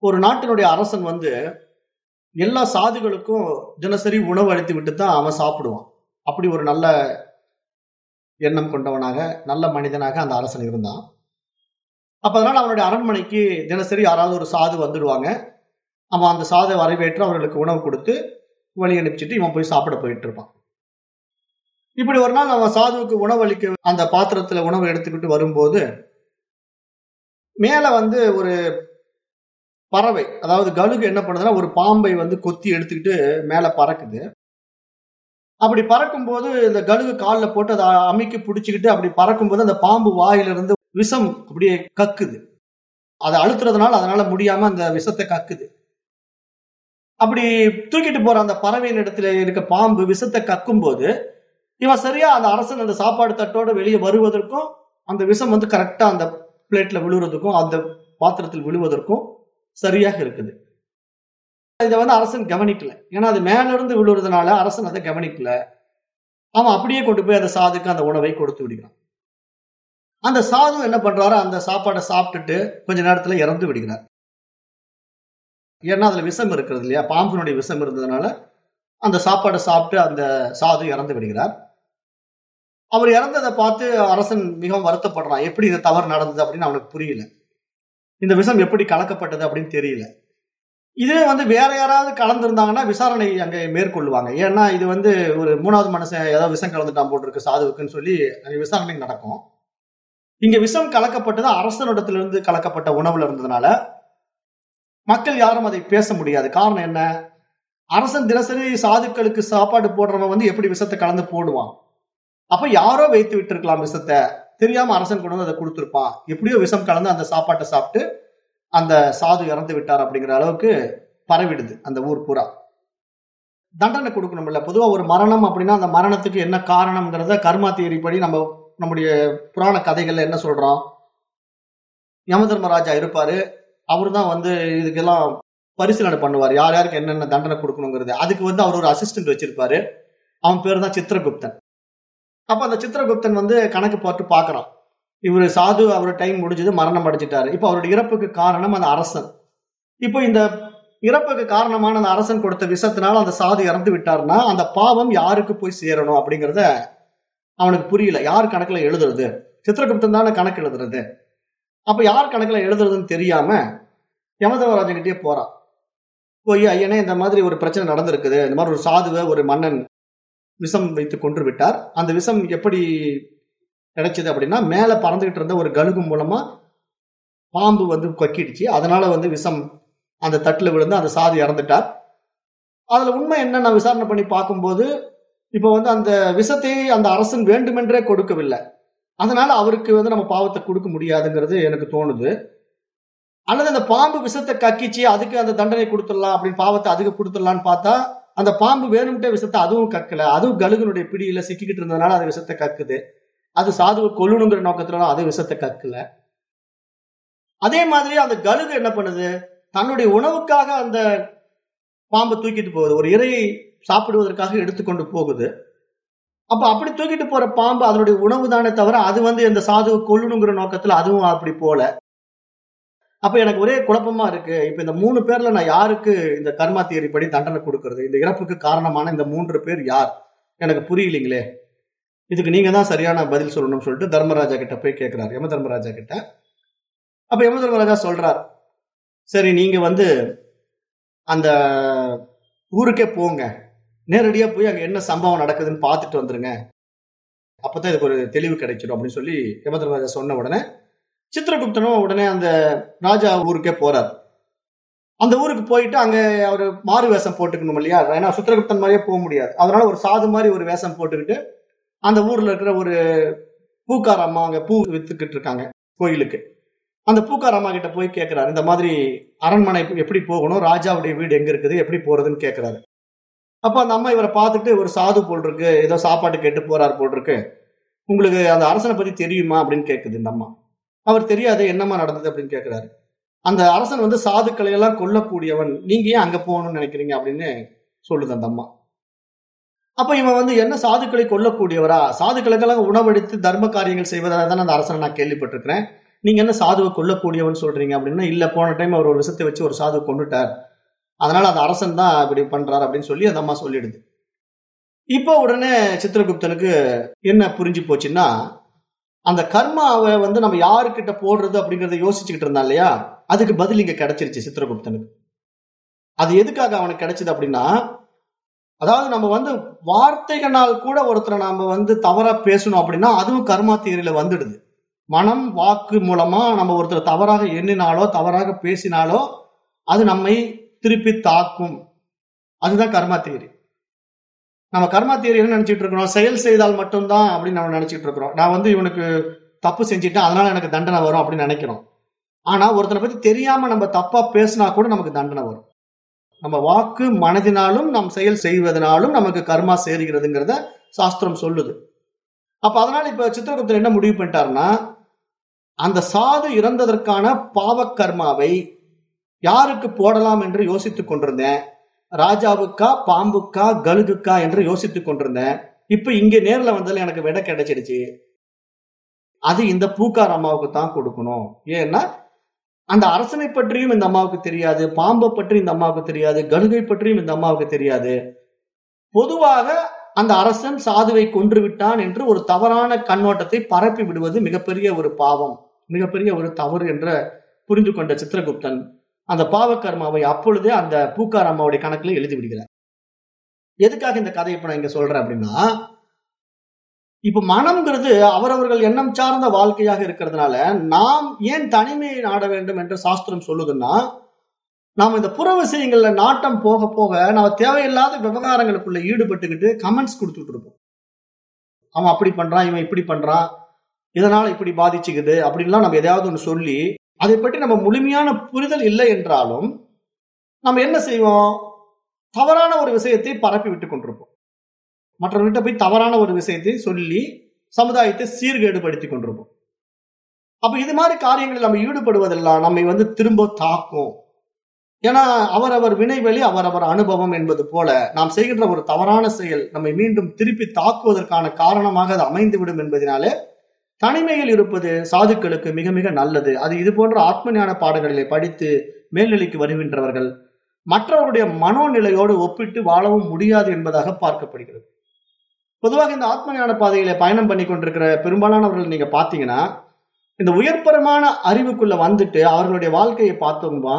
ஒரு நாட்டினுடைய அரசன் வந்து எல்லா சாதுகளுக்கும் தினசரி உணவு அளித்து விட்டு தான் அவன் சாப்பிடுவான். அப்படி ஒரு நல்ல எண்ணம் கொண்டவனாக நல்ல மனிதனாக அந்த அரசன் இருந்தான். அப்ப அதனால அவனுடைய அரண்மனைக்கு தினசரி யாராவது ஒரு சாது வந்துடுவாங்க. அவன் அந்த சாதை வரவேற்று அவர்களுக்கு உணவு கொடுத்து வழி அனுப்பிச்சிட்டு இவன் போய் சாப்பிட போயிட்டு இருப்பான். இப்படி ஒரு நாள் அவன் சாதுவுக்கு உணவு அளிக்க அந்த பாத்திரத்துல உணவு எடுத்துக்கிட்டு வரும்போது மேல வந்து ஒரு பறவை அதாவது கழுகு என்ன பண்ணுதுன்னா ஒரு பாம்பை வந்து கொத்தி எடுத்துக்கிட்டு மேல பறக்குது. அப்படி பறக்கும் போது இந்த கழுகு காலில் போட்டு அதை அமைக்க பிடிச்சிக்கிட்டு அப்படி பறக்கும்போது அந்த பாம்பு வாயிலிருந்து விஷம் அப்படியே கக்குது. அதை அழுத்துறதுனால அதனால முடியாம அந்த விஷத்தை கக்குது. அப்படி தூக்கிட்டு போற அந்த பறவையின் இடத்துல இருக்க பாம்பு விஷத்தை கக்கும் போது இவன் சரியா அந்த அரசன் அந்த சாப்பாடு தட்டோட வெளியே வருவதற்கும் அந்த விஷம் வந்து கரெக்டா அந்த பிளேட்ல விழுவதற்கும் அந்த பாத்திரத்தில் விழுவதற்கும் சரியாக இருக்குது. இதை வந்து அரசன் கவனிக்கல. ஏன்னா அது மேல இருந்து விழுறதுனால அரசன் அதை கவனிக்கல. அவன் அப்படியே கொண்டு போய் அந்த சாதுக்கு அந்த உணவை கொடுத்து விடுகிறான். அந்த சாது என்ன பண்றாரு அந்த சாப்பாடை சாப்பிட்டுட்டு கொஞ்ச நேரத்துல இறந்து விடுகிறார். ஏன்னா அதுல விஷம் இருக்கிறது இல்லையா? பாம்பினுடைய விஷம் இருந்ததுனால அந்த சாப்பாடை சாப்பிட்டு அந்த சாது இறந்து விடுகிறார். அவர் இறந்ததை பார்த்து அரசன் மிகவும் வருத்தப்படுறான். எப்படி இந்த தவறு நடந்தது அப்படின்னு அவனுக்கு புரியல. இந்த விஷம் எப்படி கலக்கப்பட்டது அப்படின்னு தெரியல. இதே வந்து வேற யாராவது கலந்துருந்தாங்கன்னா விசாரணை அங்கே மேற்கொள்ளுவாங்க ஏன்னா இது வந்து ஒரு மூணாவது மனுஷன் ஏதாவது விஷம் கலந்துட்டான் போட்டிருக்கு சாதுவுக்குன்னு சொல்லி அங்கே விசாரணை நடக்கும். இங்க விஷம் கலக்கப்பட்டது அரசனிடத்திலிருந்து கலக்கப்பட்ட உணவுல இருந்ததுனால மக்கள் யாரும் அதை பேச முடியாது. காரணம் என்ன? அரசன் தினசரி சாதுக்களுக்கு சாப்பாடு போடுறவன் வந்து எப்படி விஷத்தை கலந்து போடுவான்? அப்ப யாரோ வைத்து விட்டு இருக்கலாம் விஷத்தை. தெரியாம அரசன் கொண்டு வந்து அதை கொடுத்துருப்பான் எப்படியோ விஷம் கலந்து அந்த சாப்பாட்டை சாப்பிட்டு அந்த சாது இறந்து விட்டார் அப்படிங்கிற அளவுக்கு பரவிடுது அந்த ஊர் பூரா. தண்டனை கொடுக்கணும்ல. பொதுவா ஒரு மரணம் அப்படின்னா அந்த மரணத்துக்கு என்ன காரணம்ங்கிறத கர்மா தியரி நம்ம நம்முடைய புராண கதைகள்ல என்ன சொல்றோம் யமதர்மராஜா இருப்பாரு. அவரு தான் வந்து இதுக்கெல்லாம் பரிசீலனை பண்ணுவார். யார் யாருக்கு என்னென்ன தண்டனை கொடுக்கணுங்கிறது. அதுக்கு வந்து அவர் ஒரு அசிஸ்டன்ட் வச்சிருப்பாரு. அவன் பேர் தான் சித்திரகுப்தன். அப்ப அந்த சித்திரகுப்தன் வந்து கணக்கு போட்டு பாக்குறான் இவர் சாது அவர் டைம் முடிஞ்சது மரணம் அடைஞ்சிட்டாரு. இப்ப அவருடைய இறப்புக்கு காரணம் அந்த அரசன். இப்போ இந்த இறப்புக்கு காரணமான அந்த அரசன் கொடுத்த விஷத்தினால அந்த சாது இறந்து விட்டாருன்னா அந்த பாவம் யாருக்கு போய் சேரணும் அப்படிங்கிறத அவனுக்கு புரியல. யார் கணக்குல எழுதுறது? சித்திரகுப்தன் தானே கணக்கு எழுதுறது. அப்ப யார் கணக்குல எழுதுறதுன்னு தெரியாம யமதவராஜன்கிட்டயே போறான் போய் ஐயனே இந்த மாதிரி ஒரு பிரச்சனை நடந்திருக்குது. இந்த மாதிரி ஒரு சாதுவை ஒரு மன்னன் விஷம் வைத்து கொன்று விட்டார். அந்த விஷம் எப்படி கிடைச்சது அப்படின்னா மேல பறந்துகிட்டு இருந்த ஒரு கழுகு மூலமா பாம்பு வந்து கொக்கிடுச்சு. அதனால வந்து விஷம் அந்த தட்டுல விழுந்து அந்த சாது இறந்துட்டார். அதுல உண்மை என்ன நான் விசாரணை பண்ணி பார்க்கும்போது இப்ப வந்து அந்த விஷத்தை அந்த அரசன் வேண்டுமென்றே கொடுக்கவில்லை. அதனால அவருக்கு வந்து நம்ம பாவத்தை கொடுக்க முடியாதுங்கிறது எனக்கு தோணுது. அல்லது அந்த பாம்பு விஷத்தை கக்கிச்சு அதுக்கு அந்த தண்டனை கொடுத்துடலாம் அப்படின்னு பாவத்தை அதுக்கு கொடுத்துடலான்னு பார்த்தா அந்த பாம்பு வேணும்ட்டே விஷத்தை அதுவும் கக்கல. அதுவும் கழுகுனுடைய பிடியில சிக்கிக்கிட்டு இருந்ததுனால அது விஷத்தை கக்குது. அது சாதுவை கொல்லணுங்கிற நோக்கத்துல அது விஷத்தை கக்கல. அதே மாதிரி அந்த கழுகு என்ன பண்ணுது? தன்னுடைய உணவுக்காக அந்த பாம்பை தூக்கிட்டு போகுது. ஒரு இறையை சாப்பிடுவதற்காக எடுத்துக்கொண்டு போகுது. அப்ப அப்படி தூக்கிட்டு போற பாம்பு அதனுடைய உணவு தானே தவிர அது வந்து இந்த சாதுவை கொல்லணுங்கிற நோக்கத்துல அதுவும் அப்படி போல. அப்ப எனக்கு ஒரே குழப்பமா இருக்கு. இப்ப இந்த மூணு பேர்ல நான் யாருக்கு இந்த கர்மா தியரி படி தண்டனை கொடுக்கறது? இந்த இறப்புக்கு காரணமான இந்த மூன்று பேர் யார்? எனக்கு புரியலீங்களே. இதுக்கு நீங்க தான் சரியான பதில் சொல்லணும்னு சொல்லிட்டு தர்மராஜா கிட்ட போய் கேட்கிறார் யம தர்மராஜா கிட்ட. அப்ப யம தர்மராஜா சொல்றார் சரி நீங்க வந்து அந்த ஊருக்கே போங்க. நேரடியா போய் அங்க என்ன சம்பவம் நடக்குதுன்னு பார்த்துட்டு வந்துருங்க. அப்பதான் இதுக்கு ஒரு தெளிவு கிடைச்சிடும் அப்படின்னு சொல்லி யமதர்மராஜா சொன்ன உடனே சித்திரகுப்தனும் உடனே அந்த ராஜா ஊருக்கே போறார். அந்த ஊருக்கு போயிட்டு அங்க அவர் மாறு வேஷம் போட்டுக்கணும் இல்லையா? ஏன்னா சித்திரகுப்தன் மாதிரியே போக முடியாது. அதனால ஒரு சாது மாதிரி ஒரு வேஷம் போட்டுக்கிட்டு அந்த ஊர்ல இருக்கிற ஒரு பூக்கார அம்மா அங்க பூ வித்துக்கிட்டு இருக்காங்க கோயிலுக்கு. அந்த பூக்கார அம்மா கிட்ட போய் கேட்கிறாரு இந்த மாதிரி அரண்மனை எப்படி போகணும்? ராஜாவுடைய வீடு எங்க இருக்குது? எப்படி போறதுன்னு கேட்கிறாரு அப்ப அந்த அம்மா இவரை பார்த்துட்டு ஒரு சாது போல் இருக்கு ஏதோ சாப்பாட்டு கேட்டு போறார் போல் இருக்கு உங்களுக்கு அந்த அரசனை பத்தி தெரியுமா அப்படின்னு கேட்குது இந்த அம்மா. அவர் தெரியாது என்னமா நடந்தது அப்படின்னு கேட்கிறாரு அந்த அரசன் வந்து சாதுக்களை எல்லாம் கொல்லக்கூடியவன் நீங்க ஏன் அங்க போகணும்னு நினைக்கிறீங்க அப்படின்னு சொல்லுது அந்த அம்மா. அப்ப இவன் வந்து என்ன சாதுக்களை கொல்லக்கூடியவரா? சாதுக்களுக்கெல்லாம் உணவளித்து தர்ம காரியங்கள் செய்வதாக தான் அந்த அரசனை நான் கேள்விப்பட்டிருக்கிறேன். நீங்க என்ன சாதுவை கொல்லக்கூடியவன் சொல்றீங்க அப்படின்னா? இல்ல போன டைம் அவர் ஒரு விஷத்தை வச்சு ஒரு சாதுவை கொண்டுட்டார் அதனால அந்த அரசன் தான் இப்படி பண்றாரு அப்படின்னு சொல்லி அந்த அம்மா சொல்லிடுது. இப்போ உடனே சித்திரகுப்தனுக்கு என்ன புரிஞ்சு போச்சுன்னா அந்த கர்மாவை வந்து நம்ம யாருக்கிட்ட போடுறது அப்படிங்கிறத யோசிச்சுக்கிட்டு இருந்தான் இல்லையா? அதுக்கு பதில் இங்க கிடைச்சிருச்சு சித்திரகுப்தனுக்கு. அது எதுக்காக அவனுக்கு கிடைச்சது அப்படின்னா அதாவது நம்ம வந்து வார்த்தைகளால் கூட ஒருத்தரை நாம வந்து தவறா பேசணும் அப்படின்னா அதுவும் கர்மா தியரியில வந்துடுது. மனம் வாக்கு மூலமா நம்ம ஒருத்தர் தவறாக எண்ணினாலோ தவறாக பேசினாலோ அது நம்மை திருப்பி தாக்கும். அதுதான் கர்மா தியரி நம்ம கர்மா தியரி நினைச்சிட்டு இருக்கிறோம்? செயல் செய்தால் மட்டும்தான் அப்படின்னு நம்ம நினைச்சிட்டு இருக்கிறோம். நான் வந்து இவனுக்கு தப்பு செஞ்சுட்டேன் அதனால எனக்கு தண்டனை வரும் அப்படின்னு நினைக்கிறோம். ஆனா ஒருத்தனை பத்தி தெரியாம நம்ம தப்பா பேசினா கூட நமக்கு தண்டனை வரும். நம்ம வாக்கு மனதினாலும் நம் செயல் செய்வதனாலும் நமக்கு கர்மா சேருகிறதுங்கிறத சாஸ்திரம் சொல்லுது. அப்ப அதனால இப்ப சித்திரகுப்தர் என்ன முடிவு பண்ணிட்டாருன்னா அந்த சாது இறந்ததற்கான பாவ கர்மாவை யாருக்கு போடலாம் என்று யோசித்துக் கொண்டிருந்தேன். ராஜாவுக்கா பாம்புக்கா கழுகுக்கா என்று யோசித்துக் கொண்டிருந்தேன். இப்ப இங்க நேர்ல வந்ததுல எனக்கு விட கிடைச்சிடுச்சு. அது இந்த பூக்கார் அம்மாவுக்கு தான் கொடுக்கணும். ஏன்னா அந்த அரசனை பற்றியும் இந்த அம்மாவுக்கு தெரியாது பாம்பை பற்றி இந்த அம்மாவுக்கு தெரியாது கழுகை பற்றியும் இந்த அம்மாவுக்கு தெரியாது. பொதுவாக அந்த அரசன் சாதுவை கொன்று விட்டான் என்று ஒரு தவறான கண்ணோட்டத்தை பரப்பி விடுவது மிகப்பெரிய ஒரு பாவம் மிகப்பெரிய ஒரு தவறு என்ற புரிந்து கொண்ட சித்திரகுப்தன் அந்த பாவக்கர்மாவை அப்பொழுது அப்பொழுதே அந்த பூக்கார் அம்மாவுடைய கணக்குல எழுதி விடுகிறார். எதுக்காக இந்த கதையை இப்ப நான் இங்க சொல்றேன் அப்படின்னா இப்ப மனம்ங்கிறது அவரவர்கள் எண்ணம் சார்ந்த வாழ்க்கையாக இருக்கிறதுனால நாம் ஏன் தனிமையை நாட வேண்டும் என்று சாஸ்திரம் சொல்லுதுன்னா நாம் இந்த புற விஷயங்கள்ல நாட்டம் போக போக நம்ம தேவையில்லாத விவகாரங்களுக்குள்ள ஈடுபட்டுக்கிட்டு கமெண்ட்ஸ் கொடுத்துட்டு இருப்போம். அவன் அப்படி பண்றான் இவன் இப்படி பண்றான் இதனால இப்படி பாதிச்சுக்குது அப்படின்லாம் நம்ம எதையாவது ஒன்று சொல்லி அதை பற்றி நம்ம முழுமையான புரிதல் இல்லை என்றாலும் நம்ம என்ன செய்வோம்? தவறான ஒரு விஷயத்தை பரப்பி விட்டு கொண்டிருப்போம். மற்றவர்கிட்ட போய் தவறான ஒரு விஷயத்தை சொல்லி சமுதாயத்தை சீர்கேடுபடுத்தி கொண்டிருப்போம். அப்ப இது மாதிரி காரியங்களில் நம்ம ஈடுபடுவதெல்லாம் நம்மை வந்து திரும்ப தாக்கும். ஏன்னா அவரவர் வினைவெளி அவரவர் அனுபவம் என்பது போல நாம் செய்கின்ற ஒரு தவறான செயல் நம்மை மீண்டும் திருப்பி தாக்குவதற்கான காரணமாக அது அமைந்துவிடும் என்பதனாலே தனிமையில் இருப்பது சாதுக்களுக்கு மிக மிக நல்லது. அது இது போன்ற ஆத்ம ஞான பாடங்களிலே படித்து மேல்நிலைக்கு வருகின்றவர்கள் மற்றவருடைய மனோநிலையோடு ஒப்பிட்டு வாழவும் முடியாது என்பதாக பார்க்கப்படுகிறது. பொதுவாக இந்த ஆத்ம ஞான பாதையில பயணம் பண்ணி கொண்டிருக்கிற பெரும்பாலானவர்கள் நீங்க பாத்தீங்கன்னா இந்த உயர்பரமான அறிவுக்குள்ள வந்துட்டு அவர்களுடைய வாழ்க்கையை பார்த்தோம்பா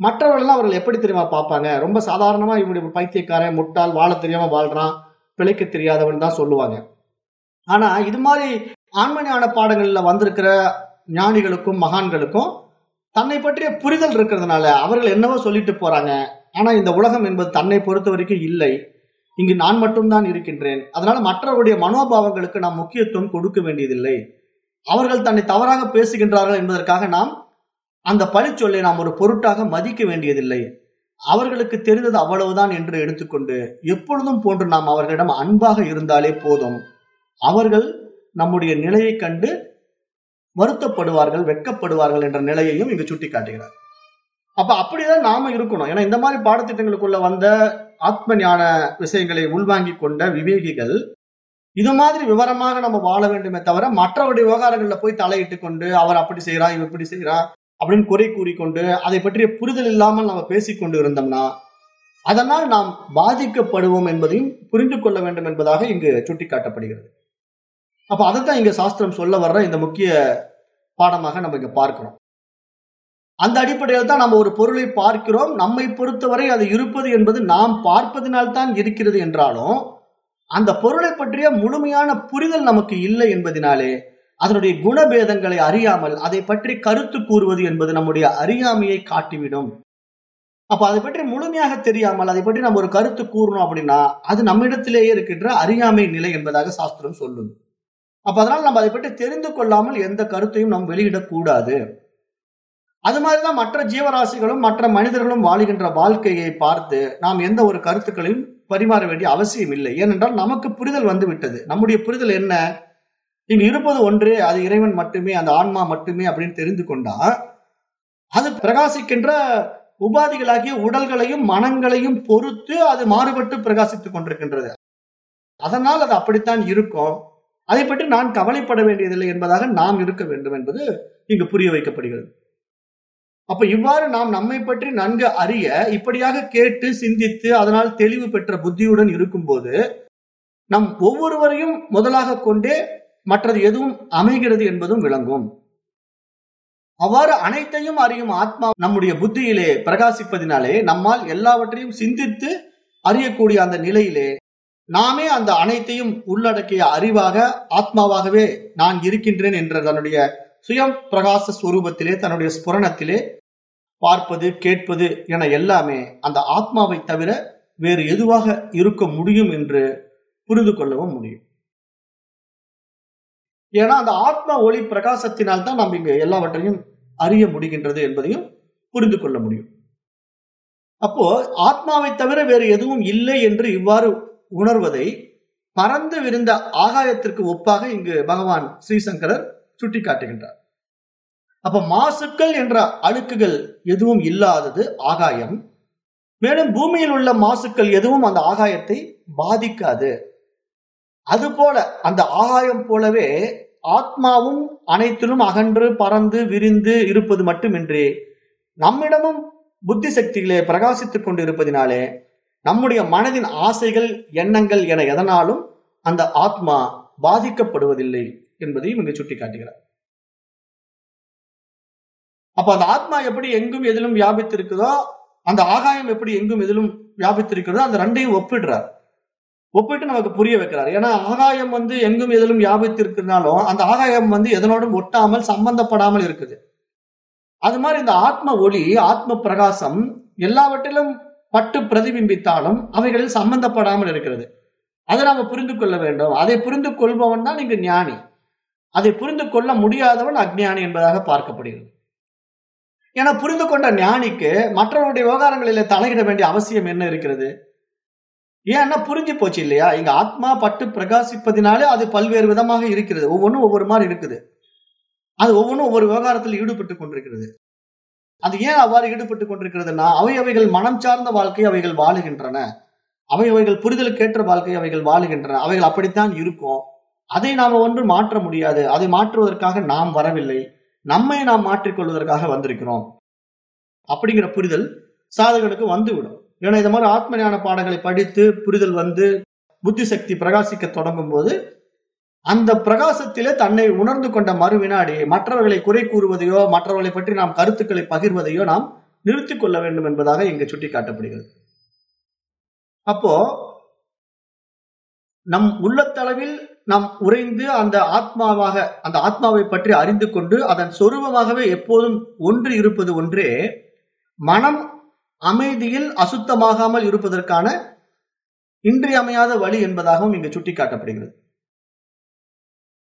மற்றவர்கள்லாம் அவர்கள் எப்படி தெரியுமா பார்ப்பாங்க? ரொம்ப சாதாரணமா இவனுடைய பைத்தியக்காரன் முட்டாள் வாழ தெரியாம வாழ்றான் பிழைக்க தெரியாதவன் தான் சொல்லுவாங்க. ஆனா இது மாதிரி ஆன்ம ஞான பாடங்களில் வந்திருக்கிற ஞானிகளுக்கும் மகான்களுக்கும் தன்னை பற்றிய புரிதல் இருக்கிறதுனால அவர்கள் என்னவோ சொல்லிட்டு போறாங்க. ஆனா இந்த உலகம் என்பது தன்னை பொறுத்த வரைக்கும் இல்லை. இங்கு நான் மட்டும்தான் இருக்கின்றேன். அதனால மற்றவருடைய மனோபாவங்களுக்கு நாம் முக்கியத்துவம் கொடுக்க வேண்டியதில்லை. அவர்கள் தன்னை தவறாக பேசுகின்றார்கள் என்பதற்காக நாம் அந்த பழிச்சொல்லை நாம் ஒரு பொருட்டாக மதிக்க வேண்டியதில்லை. அவர்களுக்கு தெரிந்தது அவ்வளவுதான் என்று எடுத்துக்கொண்டு எப்பொழுதும் போன்று நாம் அவர்களிடம் அன்பாக இருந்தாலே போதும். அவர்கள் நம்முடைய நிலையை கண்டு வருத்தப்படுவார்கள் வெட்கப்படுவார்கள் என்ற நிலையையும் இங்கு சுட்டி காட்டுகிறார் அப்ப அப்படிதான் நாம இருக்கணும். ஏன்னா இந்த மாதிரி பாடத்திட்டங்களுக்குள்ள வந்த ஆத்ம ஞான விஷயங்களை உள்வாங்கி கொண்ட விவேகிகள் இது மாதிரி விவரமாக நம்ம வாழ வேண்டுமே தவிர மற்றவருடைய விவகாரங்கள்ல போய் தலையிட்டு கொண்டு அவர் அப்படி செய்யறா இவ இப்படி செய்யறா அப்படின்னு குறை கூறிக்கொண்டு அதை பற்றிய புரிதல் இல்லாமல் நம்ம பேசிக்கொண்டு இருந்தோம்னா அதனால் நாம் பாதிக்கப்படுவோம் என்பதையும் புரிந்து கொள்ள வேண்டும் என்பதாக இங்கு சுட்டிக்காட்டப்படுகிறது. அப்ப அதைத்தான் இங்க சாஸ்திரம் சொல்ல வர்ற இந்த முக்கிய பாடமாக நம்ம இங்க பார்க்கிறோம். அந்த அடிப்படையில் தான் நம்ம ஒரு பொருளை பார்க்கிறோம். நம்மை பொறுத்தவரை அது இருப்பது என்பது நாம் பார்ப்பதினால்தான் இருக்கிறது என்றாலும் அந்த பொருளை பற்றிய முழுமையான புரிதல் நமக்கு இல்லை என்பதனாலே அதனுடைய குணபேதங்களை அறியாமல் அதை பற்றி கருத்து கூறுவது என்பது நம்முடைய அறியாமையை காட்டிவிடும். அப்ப அதை பற்றி முழுமையாக தெரியாமல் அதை பற்றி நம்ம ஒரு கருத்து கூறணும் அப்படின்னா அது நம்மிடத்திலேயே இருக்கின்ற அறியாமை நிலை என்பதாக சாஸ்திரம் சொல்லுது. அப்ப அதனால நம்ம அதை பற்றி தெரிந்து கொள்ளாமல் எந்த கருத்தையும் நாம் வெளியிடக்கூடாது அது மாதிரிதான் மற்ற ஜீவராசிகளும் மற்ற மனிதர்களும் வாழுகின்ற வாழ்க்கையை பார்த்து நாம் எந்த ஒரு கருத்துக்களையும் பரிமாற வேண்டிய அவசியம் இல்லை. ஏனென்றால் நமக்கு புரிதல் வந்து விட்டது. நம்முடைய புரிதல் என்ன? இங்கு இருப்பது ஒன்று அது இறைவன் மட்டுமே அந்த ஆன்மா மட்டுமே அப்படின்னு தெரிந்து கொண்டா அது பிரகாசிக்கின்ற உபாதிகளாகிய உடல்களையும் மனங்களையும் பொறுத்து அது மாறுபட்டு பிரகாசித்துக் கொண்டிருக்கின்றது. அதனால் அது அப்படித்தான் இருக்கும். அதை பற்றி நான் கவலைப்பட வேண்டியதில்லை என்பதாக நாம் இருக்க வேண்டும் என்பது இங்கு புரிய வைக்கப்படுகிறது. அப்ப இவ்வாறு நாம் நம்மை பற்றி நன்கு அறிய இப்படியாக கேட்டு சிந்தித்து அதனால் தெளிவு பெற்ற புத்தியுடன் இருக்கும்போது நம் ஒவ்வொருவரையும் முதலாக கொண்டே மற்றது எதுவும் அமைகிறது என்பதும் விளங்கும். அவ்வாறு அனைத்தையும் அறியும் ஆத்மா நம்முடைய புத்தியிலே பிரகாசிப்பதினாலே நம்மால் எல்லாவற்றையும் சிந்தித்து அறியக்கூடிய அந்த நிலையிலே நாமே அந்த அனைத்தையும் உள்ளடக்கிய அறிவாக ஆத்மாவாகவே நான் இருக்கின்றேன் என்ற தன்னுடைய சுயம் பிரகாச ஸ்வரூபத்திலே தன்னுடைய ஸ்புரணத்திலே பார்ப்பது கேட்பது என எல்லாமே அந்த ஆத்மாவை தவிர வேறு எதுவாக இருக்க முடியும் என்று புரிந்து கொள்ளவும் முடியும். ஏன்னா அந்த ஆத்மா ஒளி பிரகாசத்தினால் தான் நாம் இங்கு எல்லாவற்றையும் அறிய முடிகின்றது என்பதையும் புரிந்து கொள்ள முடியும். அப்போ ஆத்மாவை தவிர வேறு எதுவும் இல்லை என்று இவ்வாறு உணர்வதை பறந்து விரிந்த ஆகாயத்திற்கு ஒப்பாக இங்கு பகவான் ஸ்ரீசங்கரர் சுட்டி காட்டுகின்றார் அப்ப மாசுக்கள் என்ற அழுக்குகள் எதுவும் இல்லாதது ஆகாயம். மேலும் பூமியில் உள்ள மாசுக்கள் எதுவும் அந்த ஆகாயத்தை பாதிக்காது. அதுபோல அந்த ஆகாயம் போலவே ஆத்மாவும் அனைத்திலும் அகன்று பறந்து விரிந்து இருப்பது மட்டுமின்றி நம்மிடமும் புத்தி சக்திகளே பிரகாசித்துக் கொண்டு இருப்பதினாலே நம்முடைய மனதின் ஆசைகள் எண்ணங்கள் என எதனாலும் அந்த ஆத்மா பாதிக்கப்படுவதில்லை என்பதையும் இங்கு சுட்டி காட்டுகிறார் அப்ப அந்த ஆத்மா எப்படி எங்கும் எதிலும் வியாபித்திருக்குதோ அந்த ஆகாயம் எப்படி எங்கும் எதிலும் வியாபித்திருக்கிறதோ அந்த ரெண்டையும் ஒப்பிடுறார். ஒப்பிட்டு நமக்கு புரிய வைக்கிறார். ஏன்னா ஆகாயம் வந்து எங்கும் எதிலும் வியாபித்திருக்கிறதுனாலும் அந்த ஆகாயம் வந்து எதனோடும் ஒட்டாமல் சம்பந்தப்படாமல் இருக்குது. அது மாதிரி இந்த ஆத்ம ஒளி ஆத்ம பிரகாசம் எல்லாவற்றிலும் பட்டு பிரதிபிம்பித்தாலும் அவைகளில் சம்பந்தப்படாமல் இருக்கிறது. அதை நாம புரிந்து கொள்ள வேண்டும். அதை புரிந்து கொள்பவன் தான் இங்கு ஞானி. அதை புரிந்து கொள்ள முடியாதவன் அஜ்ஞானி என்பதாக பார்க்கப்படுகிறது. என புரிந்து கொண்ட ஞானிக்கு மற்றவருடைய விவகாரங்களில தலையிட வேண்டிய அவசியம் என்ன இருக்கிறது? ஏன்னா புரிஞ்சு போச்சு இல்லையா? இங்க ஆத்மா பட்டு பிரகாசிப்பதினாலே அது பல்வேறு விதமாக இருக்கிறது. ஒவ்வொன்றும் ஒவ்வொரு மாதிரி இருக்குது. அது ஒவ்வொன்றும் ஒவ்வொரு விவகாரத்தில் ஈடுபட்டு கொண்டிருக்கிறது. அது ஏன் அவ்வாறு ஈடுபட்டு கொண்டிருக்கிறதுனா அவை அவைகள் மனம் சார்ந்த வாழ்க்கை அவைகள் வாழுகின்றன. அவை அவைகள் புரிதலுக்கேற்ற வாழ்க்கை அவைகள் வாழுகின்றன. அவைகள் அப்படித்தான் இருக்கும். அதை நாம ஒன்று மாற்ற முடியாது. அதை மாற்றுவதற்காக நாம் வரவில்லை. நம்மை நாம் மாற்றிக்கொள்வதற்காக வந்திருக்கிறோம். அப்படிங்கிற புரிதல் சாதகனுக்கு வந்துவிடும். ஏன்னா இந்த மாதிரி ஆத்ம ஞான பாடங்களை படித்து புரிதல் வந்து புத்தி சக்தி பிரகாசிக்க தொடங்கும் போது அந்த பிரகாசத்திலே தன்னை உணர்ந்து கொண்ட மறுவினாடி மற்றவர்களை குறை கூறுவதையோ மற்றவர்களை பற்றி நாம் கருத்துக்களை பகிர்வதையோ நாம் நிறுத்தி கொள்ள வேண்டும் என்பதாக இங்கு சுட்டிக்காட்டப்படுகிறது. அப்போ நம் உள்ளத்தளவில் நாம் உறைந்து அந்த ஆத்மாவாக அந்த ஆத்மாவை பற்றி அறிந்து கொண்டு அதன் சொரூபமாகவே எப்போதும் ஒன்று இருப்பது ஒன்றே மனம் அமைதியில் அசுத்தமாகாமல் இருப்பதற்கான இன்றியமையாத வழி என்பதாகவும் இங்கு சுட்டிக்காட்டப்படுகிறது.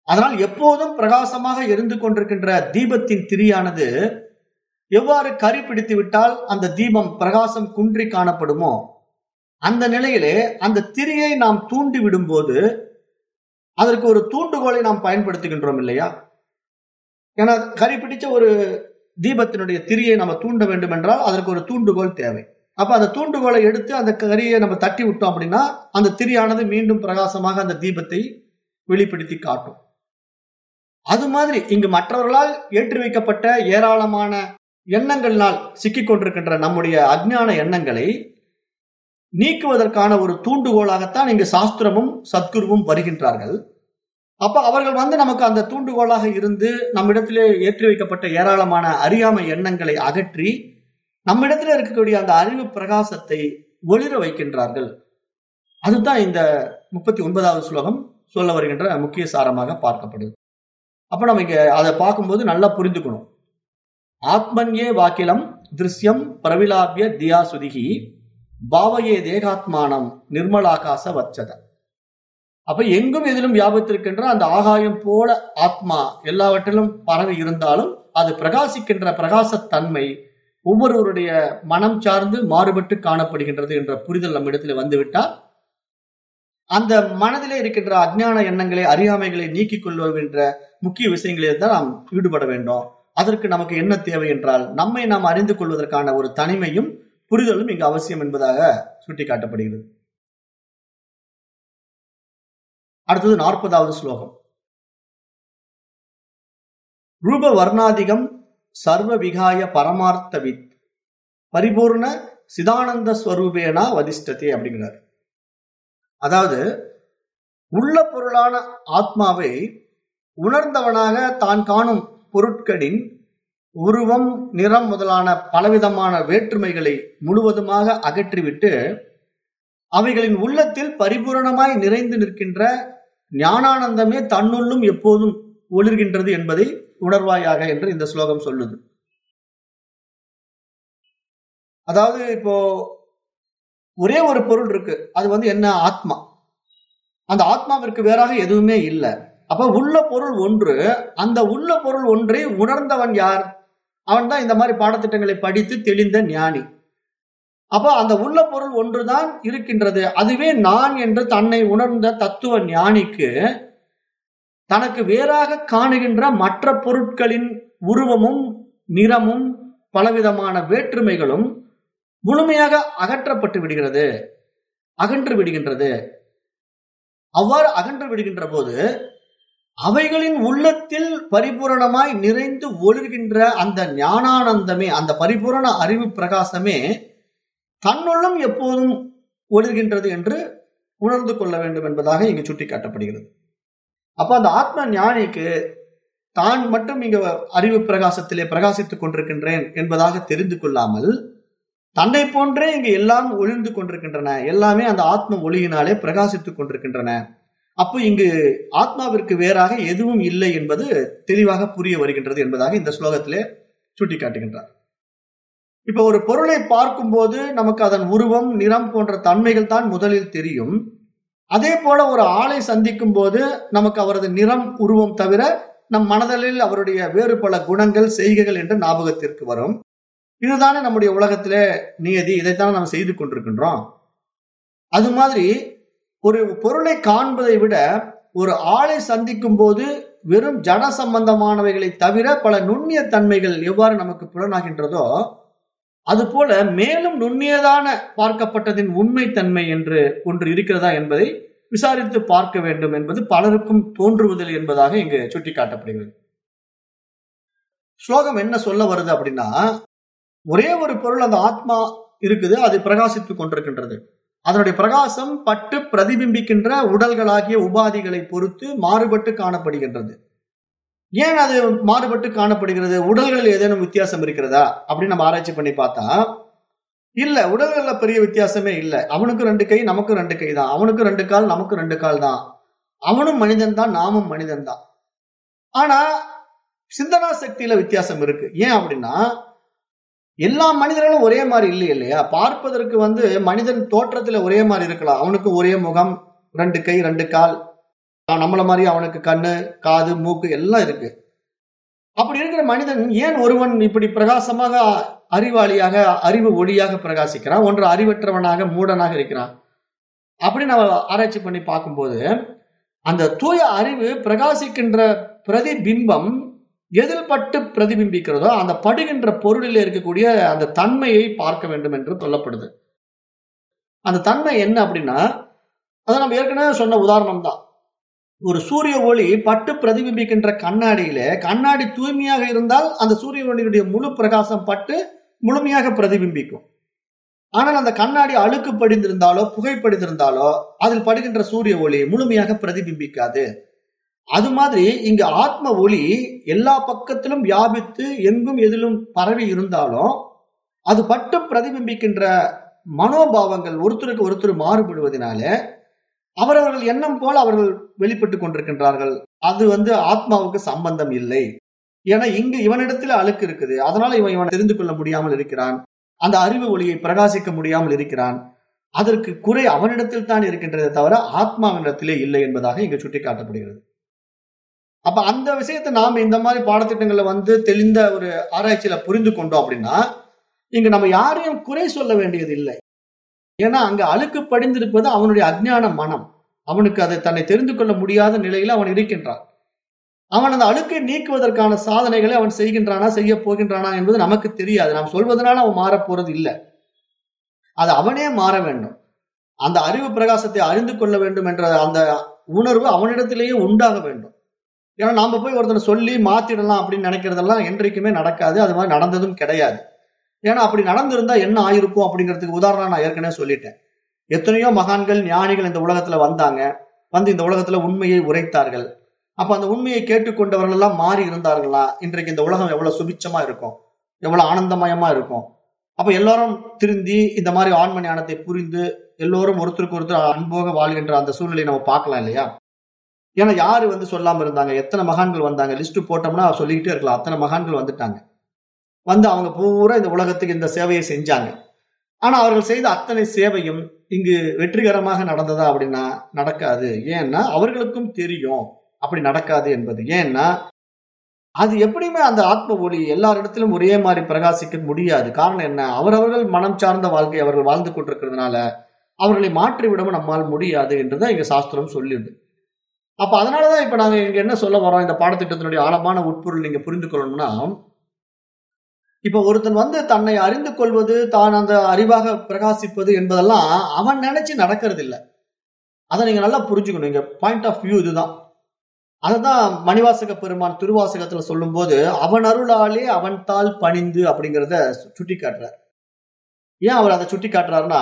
அதனால் எப்போதும் பிரகாசமாக இருந்து கொண்டிருக்கின்ற தீபத்தின் திரியானது எவ்வாறு கரி பிடித்து விட்டால் அந்த தீபம் பிரகாசம் குன்றி காணப்படுமோ அந்த நிலையிலே அந்த திரியை நாம் தூண்டி விடும்போது அதற்கு ஒரு தூண்டுகோலை நாம் பயன்படுத்துகின்றோம் இல்லையா? ஏன்னா கரி பிடிச்ச ஒரு தீபத்தினுடைய திரியை நம்ம தூண்ட வேண்டும் என்றால் அதற்கு ஒரு தூண்டுகோல் தேவை. அப்ப அந்த தூண்டுகோலை எடுத்து அந்த கரியை நம்ம தட்டி விட்டோம் அப்படின்னா அந்த திரியானது மீண்டும் பிரகாசமாக அந்த தீபத்தை வெளிப்படுத்தி காட்டும். அது மாதிரி இங்கு மற்றவர்களால் ஏற்றி வைக்கப்பட்ட ஏராளமான எண்ணங்கள்னால் சிக்கிக் கொண்டிருக்கின்ற நம்முடைய அஜ்ஞான எண்ணங்களை நீக்குவதற்கான ஒரு தூண்டுகோலாகத்தான் இங்கு சாஸ்திரமும் சத்குருவும் வருகின்றார்கள். அப்ப அவர்கள் வந்து நமக்கு அந்த தூண்டுகோலாக இருந்து நம்மிடத்திலே ஏற்றி வைக்கப்பட்ட ஏராளமான அறியாமை எண்ணங்களை அகற்றி நம்மிடத்திலே இருக்கக்கூடிய அந்த அறிவு பிரகாசத்தை ஒளிர வைக்கின்றார்கள். அதுதான் இந்த முப்பத்தி ஒன்பதாவது ஸ்லோகம் சொல்ல வருகின்ற முக்கிய சாரமாக பார்க்கப்படுது அப்ப நம்ம இங்க அதை பார்க்கும்போது நல்லா புரிந்துக்கணும். ஆத்மன்யே வாக்கிலம் திருஷ்யம் பிரவிலாபிய தியா சுதிகி பாவையே தேகாத்மானம் நிர்மலாகாச வச்சத. அப்ப எங்கும் எதிலும் வியாபித்திருக்கின்ற அந்த ஆகாயம் போல ஆத்மா எல்லாவற்றிலும் பரவி இருந்தாலும் அது பிரகாசிக்கின்ற பிரகாசத்தன்மை ஒவ்வொருவருடைய மனம் சார்ந்து மாறுபட்டு காணப்படுகின்றது என்ற புரிதல் நம்ம இடத்துல வந்துவிட்டால் அந்த மனதிலே இருக்கின்ற அஜ்ஞான எண்ணங்களை அறியாமைகளை நீக்கிக் கொள்வதென்ற முக்கிய விஷயங்களில் தான் நாம் ஈடுபட வேண்டும். அதற்கு நமக்கு என்ன தேவை என்றால் நம்மை நாம் அறிந்து கொள்வதற்கான ஒரு தனிமையும் புரிதலும் இங்கு அவசியம் என்பதாக சுட்டிக்காட்டப்படுகிறது. அடுத்தது நாற்பதாவது ஸ்லோகம். ரூப வர்ணாதிகம் சர்வ விகாய பரமார்த்தவித். பரிபூர்ண சிதானந்த ஸ்வரூபேனா வதிஷ்டதே அப்படிங்கிறார். அதாவது உள்ள பொருளான ஆத்மாவை உணர்ந்தவனாக தான் காணும் பொருட்களின் உருவம் நிறம் முதலான பலவிதமான வேற்றுமைகளை முழுவதுமாக அகற்றிவிட்டு அவைகளின் உள்ளத்தில் பரிபூரணமாய் நிறைந்து நிற்கின்ற ஞானானந்தமே தன்னுள்ளும் எப்போதும் ஒளிர்கின்றது என்பதை உணர்வாயாக என்று இந்த ஸ்லோகம் சொல்லுது. அதாவது இப்போ ஒரே ஒரு பொருள் இருக்கு. அது வந்து என்ன? ஆத்மா. அந்த ஆத்மாவிற்கு வேறாக எதுவுமே இல்லை. அப்ப உள்ள பொருள் ஒன்று அந்த உள்ள பொருள் ஒன்றை உணர்ந்தவன் யார்? அவன் தான் இந்த மாதிரி பாடத்திட்டங்களை படித்து தெளிந்த ஞானி. அப்போ அந்த உள்ள பொருள் ஒன்றுதான் இருக்கின்றது. அதுவே நான் என்று தன்னை உணர்ந்த தத்துவ ஞானிக்கு தனக்கு வேறாக காணுகின்ற மற்ற பொருட்களின் உருவமும் நிறமும் பலவிதமான வேற்றுமைகளும் முழுமையாக அகற்றப்பட்டு விடுகிறது அகன்று விடுகின்றது. அவ்வாறு அகன்று விடுகின்ற போது அவைகளின் உள்ளத்தில் பரிபூரணமாய் நிறைந்து ஒளிர்கின்ற அந்த ஞானானந்தமே அந்த பரிபூரண அறிவு பிரகாசமே தன்னுள்ளும் எப்போதும் ஒளிர்கின்றது என்று உணர்ந்து கொள்ள வேண்டும் என்பதாக இங்கு சுட்டிக்காட்டப்படுகிறது. அப்ப அந்த ஆத்ம ஞானிக்கு தான் மட்டும் இங்க அறிவு பிரகாசத்திலே பிரகாசித்துக் கொண்டிருக்கின்றேன் என்பதாக தெரிந்து கொள்ளாமல் தன்னை போன்றே இங்கு எல்லாம் ஒளிர்ந்து கொண்டிருக்கின்றன. எல்லாமே அந்த ஆத்ம ஒளியினாலே பிரகாசித்துக் கொண்டிருக்கின்றன. அப்போ இங்கு ஆத்மாவிற்கு வேறாக எதுவும் இல்லை என்பது தெளிவாக புரிய வருகின்றது என்பதாக இந்த ஸ்லோகத்திலே சுட்டிக்காட்டுகின்றார். இப்ப ஒரு பொருளை பார்க்கும்போது நமக்கு அதன் உருவம் நிறம் போன்ற தன்மைகள் தான் முதலில் தெரியும். அதே போல ஒரு ஆளை சந்திக்கும் போது நமக்கு அவரது நிறம் உருவம் தவிர நம் மனதலில் அவருடைய வேறு பல குணங்கள் செய்கைகள் என்று ஞாபகத்திற்கு வரும். இதுதானே நம்முடைய உலகத்திலே நியதி இதைத்தான் நாம் செய்து கொண்டிருக்கின்றோம். அது மாதிரி ஒரு பொருளை காண்பதை விட ஒரு ஆளை சந்திக்கும் போது வெறும் ஜட சம்பந்தமானவைகளை தவிர பல நுண்ணிய தன்மைகள் எவ்வாறு நமக்கு புலனாகின்றதோ அதுபோல மேலும் நுண்ணியதான பார்க்கப்பட்டதின் உண்மை தன்மை என்று ஒன்று இருக்கிறதா என்பதை விசாரித்து பார்க்க வேண்டும் என்பது பலருக்கும் தோன்றுவதில் என்பதாக இங்கு சுட்டிக்காட்டப்படுகிறது. ஸ்லோகம் என்ன சொல்ல வருது அப்படின்னா ஒரே ஒரு பொருள் அந்த ஆத்மா இருக்குது அது பிரகாசித்துக் கொண்டிருக்கின்றது. அதனுடைய பிரகாசம் பட்டு பிரதிபிம்பிக்கின்ற உடல்களாகிய உபாதிகளை பொறுத்து மாறுபட்டு காணப்படுகின்றது. ஏன் அது மாறுபட்டு காணப்படுகிறது? உடல்களில் ஏதேனும் வித்தியாசம் இருக்கிறதா? அப்படின்னு நம்ம ஆராய்ச்சி பண்ணி பார்த்தா இல்ல உடல்கள்ல பெரிய வித்தியாசமே இல்ல. அவனுக்கும் ரெண்டு கை நமக்கும் ரெண்டு கை தான். அவனுக்கும் ரெண்டு கால் நமக்கும் ரெண்டு கால் தான். அவனும் மனிதன் தான் நாமும் மனிதன் தான். ஆனா சிந்தனா சக்தியில வித்தியாசம் இருக்கு. ஏன் அப்படின்னா எல்லா மனிதர்களும் ஒரே மாதிரி இல்லை இல்லையா? பார்ப்பதற்கு வந்து மனிதன் தோற்றத்துல ஒரே மாதிரி இருக்கலாம். அவனுக்கு ஒரே முகம் ரெண்டு கை ரெண்டு கால். நம்மள மாதிரி அவனுக்கு கண்ணு காது மூக்கு எல்லாம் இருக்கு. அப்படி இருக்கிற மனிதன் ஏன் ஒருவன் இப்படி பிரகாசமாக அறிவாளியாக அறிவு ஒளியாக பிரகாசிக்கிறான்? ஒன்று அறிவற்றவனாக மூடனாக இருக்கிறான். அப்படி நம்ம ஆராய்ச்சி பண்ணி பார்க்கும்போது அந்த தூய அறிவு பிரகாசிக்கின்ற பிரதிபிம்பம் எதில் பட்டு பிரதிபிம்பிக்கிறதோ அந்த படுகின்ற பொருளில் இருக்கக்கூடிய அந்த தன்மையை பார்க்க வேண்டும் என்று சொல்லப்படுது. அந்த தன்மை என்ன அப்படின்னா அதை நம்ம ஏற்கனவே சொன்ன உதாரணம் தான். ஒரு சூரிய ஒளி பட்டு பிரதிபிம்பிக்கின்ற கண்ணாடியில கண்ணாடி தூய்மையாக இருந்தால் அந்த சூரிய ஒளியினுடைய முழு பிரகாசம் பட்டு முழுமையாக பிரதிபிம்பிக்கும். ஆனால் அந்த கண்ணாடி அழுக்கு படிந்திருந்தாலோ புகைப்படிந்திருந்தாலோ அதில் படுகின்ற சூரிய ஒளி முழுமையாக பிரதிபிம்பிக்காது. அது மாதிரி இங்கு ஆத்ம ஒளி எல்லா பக்கத்திலும் வியாபித்து எங்கும் எதிலும் பரவி இருந்தாலும் அது பட்டு பிரதிபிம்பிக்கின்ற மனோபாவங்கள் ஒருத்தருக்கு ஒருத்தர் மாறுபடுவதனால அவரவர்கள் எண்ணம் போல அவர்கள் வெளிப்பட்டு கொண்டிருக்கின்றார்கள். அது வந்து ஆத்மாவுக்கு சம்பந்தம் இல்லை. ஏன்னா இங்கு இவனிடத்துல அழுக்கு இருக்குது. அதனால இவன் இவன் தெரிந்து கொள்ள முடியாமல் இருக்கிறான். அந்த அறிவு ஒளியை பிரகாசிக்க முடியாமல் இருக்கிறான். அதற்கு குறை அவனிடத்தில் தான் இருக்கின்றதே தவிர ஆத்மாவினிடத்திலே இல்லை என்பதாக இங்கு சுட்டிக்காட்டப்படுகிறது. அப்ப அந்த விஷயத்தை நாம இந்த மாதிரி பாடத்திட்டங்களை வந்து தெளிந்த ஒரு ஆராய்ச்சியில புரிந்து கொண்டோம் அப்படின்னா இங்க நம்ம யாரையும் குறை சொல்ல வேண்டியது இல்லை. ஏன்னா அங்க அழுக்கு படிந்திருப்பது அவனுடைய அஜ்ஞான மனம். அவனுக்கு அதை தன்னை தெரிந்து கொள்ள முடியாத நிலையில அவன் இருக்கின்றான். அவன் அந்த அழுக்கை நீக்குவதற்கான சாதனைகளை அவன் செய்கின்றானா செய்ய போகின்றானா என்பது நமக்கு தெரியாது. நாம் சொல்வதனால அவன் மாறப் போறது இல்லை. அது அவனே மாற வேண்டும். அந்த அறிவு பிரகாசத்தை அறிந்து கொள்ள வேண்டும் என்ற அந்த உணர்வு அவனிடத்திலேயே உண்டாக வேண்டும். ஏன்னா நாம போய் ஒருத்தனை சொல்லி மாத்திடலாம் அப்படின்னு நினைக்கிறதெல்லாம் என்றைக்குமே நடக்காது. அது மாதிரி நடந்ததும் கிடையாது. ஏன்னா அப்படி நடந்திருந்தா என்ன ஆயிருக்கும் அப்படிங்கிறதுக்கு உதாரணம் நான் ஏற்கனவே சொல்லிட்டேன். எத்தனையோ மகான்கள் ஞானிகள் இந்த உலகத்துல வந்தாங்க. வந்து இந்த உலகத்துல உண்மையை உரைத்தார்கள். அப்ப அந்த உண்மையை கேட்டுக்கொண்டவர்கள் எல்லாம் மாறி இருந்தார்களா? இன்றைக்கு இந்த உலகம் எவ்வளவு சுபிச்சமா இருக்கும்? எவ்வளவு ஆனந்தமயமா இருக்கும்? அப்ப எல்லாரும் திருந்தி இந்த மாதிரி ஆன்ம ஞானத்தை புரிந்து எல்லோரும் ஒருத்தருக்கு ஒருத்தர் அன்போக வாழ்கின்ற அந்த சூழ்நிலையை நம்ம பார்க்கலாம் இல்லையா? ஏன்னா யாரு வந்து சொல்லாம இருந்தாங்க? எத்தனை மகான்கள் வந்தாங்க? லிஸ்ட் போட்டோம்னா சொல்லிக்கிட்டே இருக்கலாம். அத்தனை மகான்கள் வந்துட்டாங்க. வந்து அவங்க பூரா இந்த உலகத்துக்கு இந்த சேவையை செஞ்சாங்க. ஆனா அவர்கள் செய்த அத்தனை சேவையும் இங்கு வெற்றிகரமாக நடந்ததா அப்படின்னா நடக்காது. ஏன்னா அவர்களுக்கும் தெரியும். அப்படி நடக்காது என்பது. ஏன்னா அது எப்படியுமே அந்த ஆத்ம ஒளி எல்லாரிடத்திலும் ஒரே மாதிரி பிரகாசிக்க முடியாது. காரணம் என்ன? அவரவர்கள் மனம் சார்ந்த வாழ்க்கை அவர்கள் வாழ்ந்து கொண்டிருக்கிறதுனால அவர்களை மாற்றி விடவும் நம்மால் முடியாது என்றுதான் இங்க சாஸ்திரம் சொல்லிடுது அப்ப அதனாலதான் இப்ப நாங்க இங்க என்ன சொல்ல வரோம் இந்த பாடத்திட்டத்தினுடைய ஆழமான உட்பொருள் நீங்க புரிந்து கொள்ளணும்னா இப்ப ஒருத்தன் வந்து தன்னை அறிந்து கொள்வது தான் அந்த அறிவாக பிரகாசிப்பது என்பதெல்லாம் அவன் நினைச்சு நடக்கிறது இல்லை அதை நீங்க நல்லா புரிஞ்சுக்கணும். இங்க பாயிண்ட் ஆஃப் வியூ இதுதான். அதைதான் மணிவாசக பெருமான் திருவாசகத்துல சொல்லும் போது அவன் அருளாலே அவன் தாள் பணிந்து அப்படிங்கிறத சுட்டி காட்டுறார் ஏன் அவர் அதை சுட்டி காட்டுறாருன்னா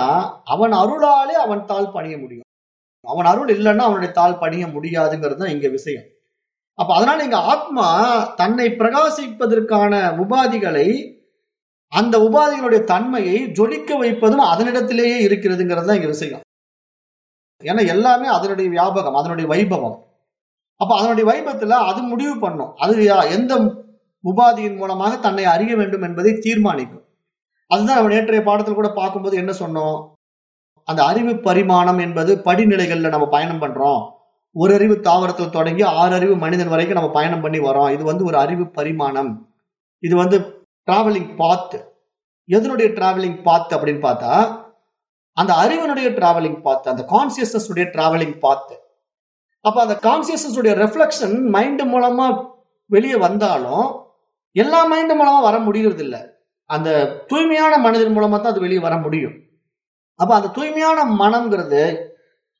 அவன் அருளாலே அவன் தாள் பணிய முடியும். அவன் அருள் இல்லைன்னா அவனுடைய தாள் பணிய முடியாதுங்கிறது தான் இங்க விஷயம். அப்ப அதனால இங்க ஆத்மா தன்னை பிரகாசிப்பதற்கான உபாதிகளை அந்த உபாதிகளுடைய தன்மையை ஜொலிக்க வைப்பதும் அதனிடத்திலேயே இருக்கிறதுங்கிறது தான் இங்க விஷயம். ஏன்னா எல்லாமே அதனுடைய வியாபகம் அதனுடைய வைபவம். அப்ப அதனுடைய வைபத்துல அது முடிவு பண்ணும். அது எந்த உபாதியின் மூலமாக தன்னை அறிய வேண்டும் என்பதை தீர்மானிக்கும். அதுதான் நம்ம நேற்றைய பாடத்தில் கூட பார்க்கும்போது என்ன சொன்னோம்? அந்த அறிவு பரிமாணம் என்பது படிநிலைகள்ல நம்ம பயணம் பண்றோம். ஒரு அறிவு தாவரத்துல தொடங்கி ஆறு அறிவு மனிதன் வரைக்கும் நம்ம பயணம் பண்ணி வரோம் இது வந்து ஒரு அறிவு பரிமாணம். இது வந்து டிராவலிங் பாத் எதனுடைய டிராவலிங் பாத் அப்படின்னு பார்த்தா அந்த அறிவனுடைய டிராவலிங் பாத் அந்த கான்சியஸ்னஸ் உடைய டிராவலிங் பாத் அப்ப அந்த கான்சியஸ்னஸ் உடைய ரெஃப்ளெக்ஷன் மைண்ட் மூலமா வெளியே வந்தாலும் எல்லா மைண்ட் மூலமா வர முடியறது இல்லை அந்த தூய்மையான மனதின் மூலமா தான் அது வெளியே வர முடியும். அப்ப அந்த தூய்மையான மனம்ங்கிறது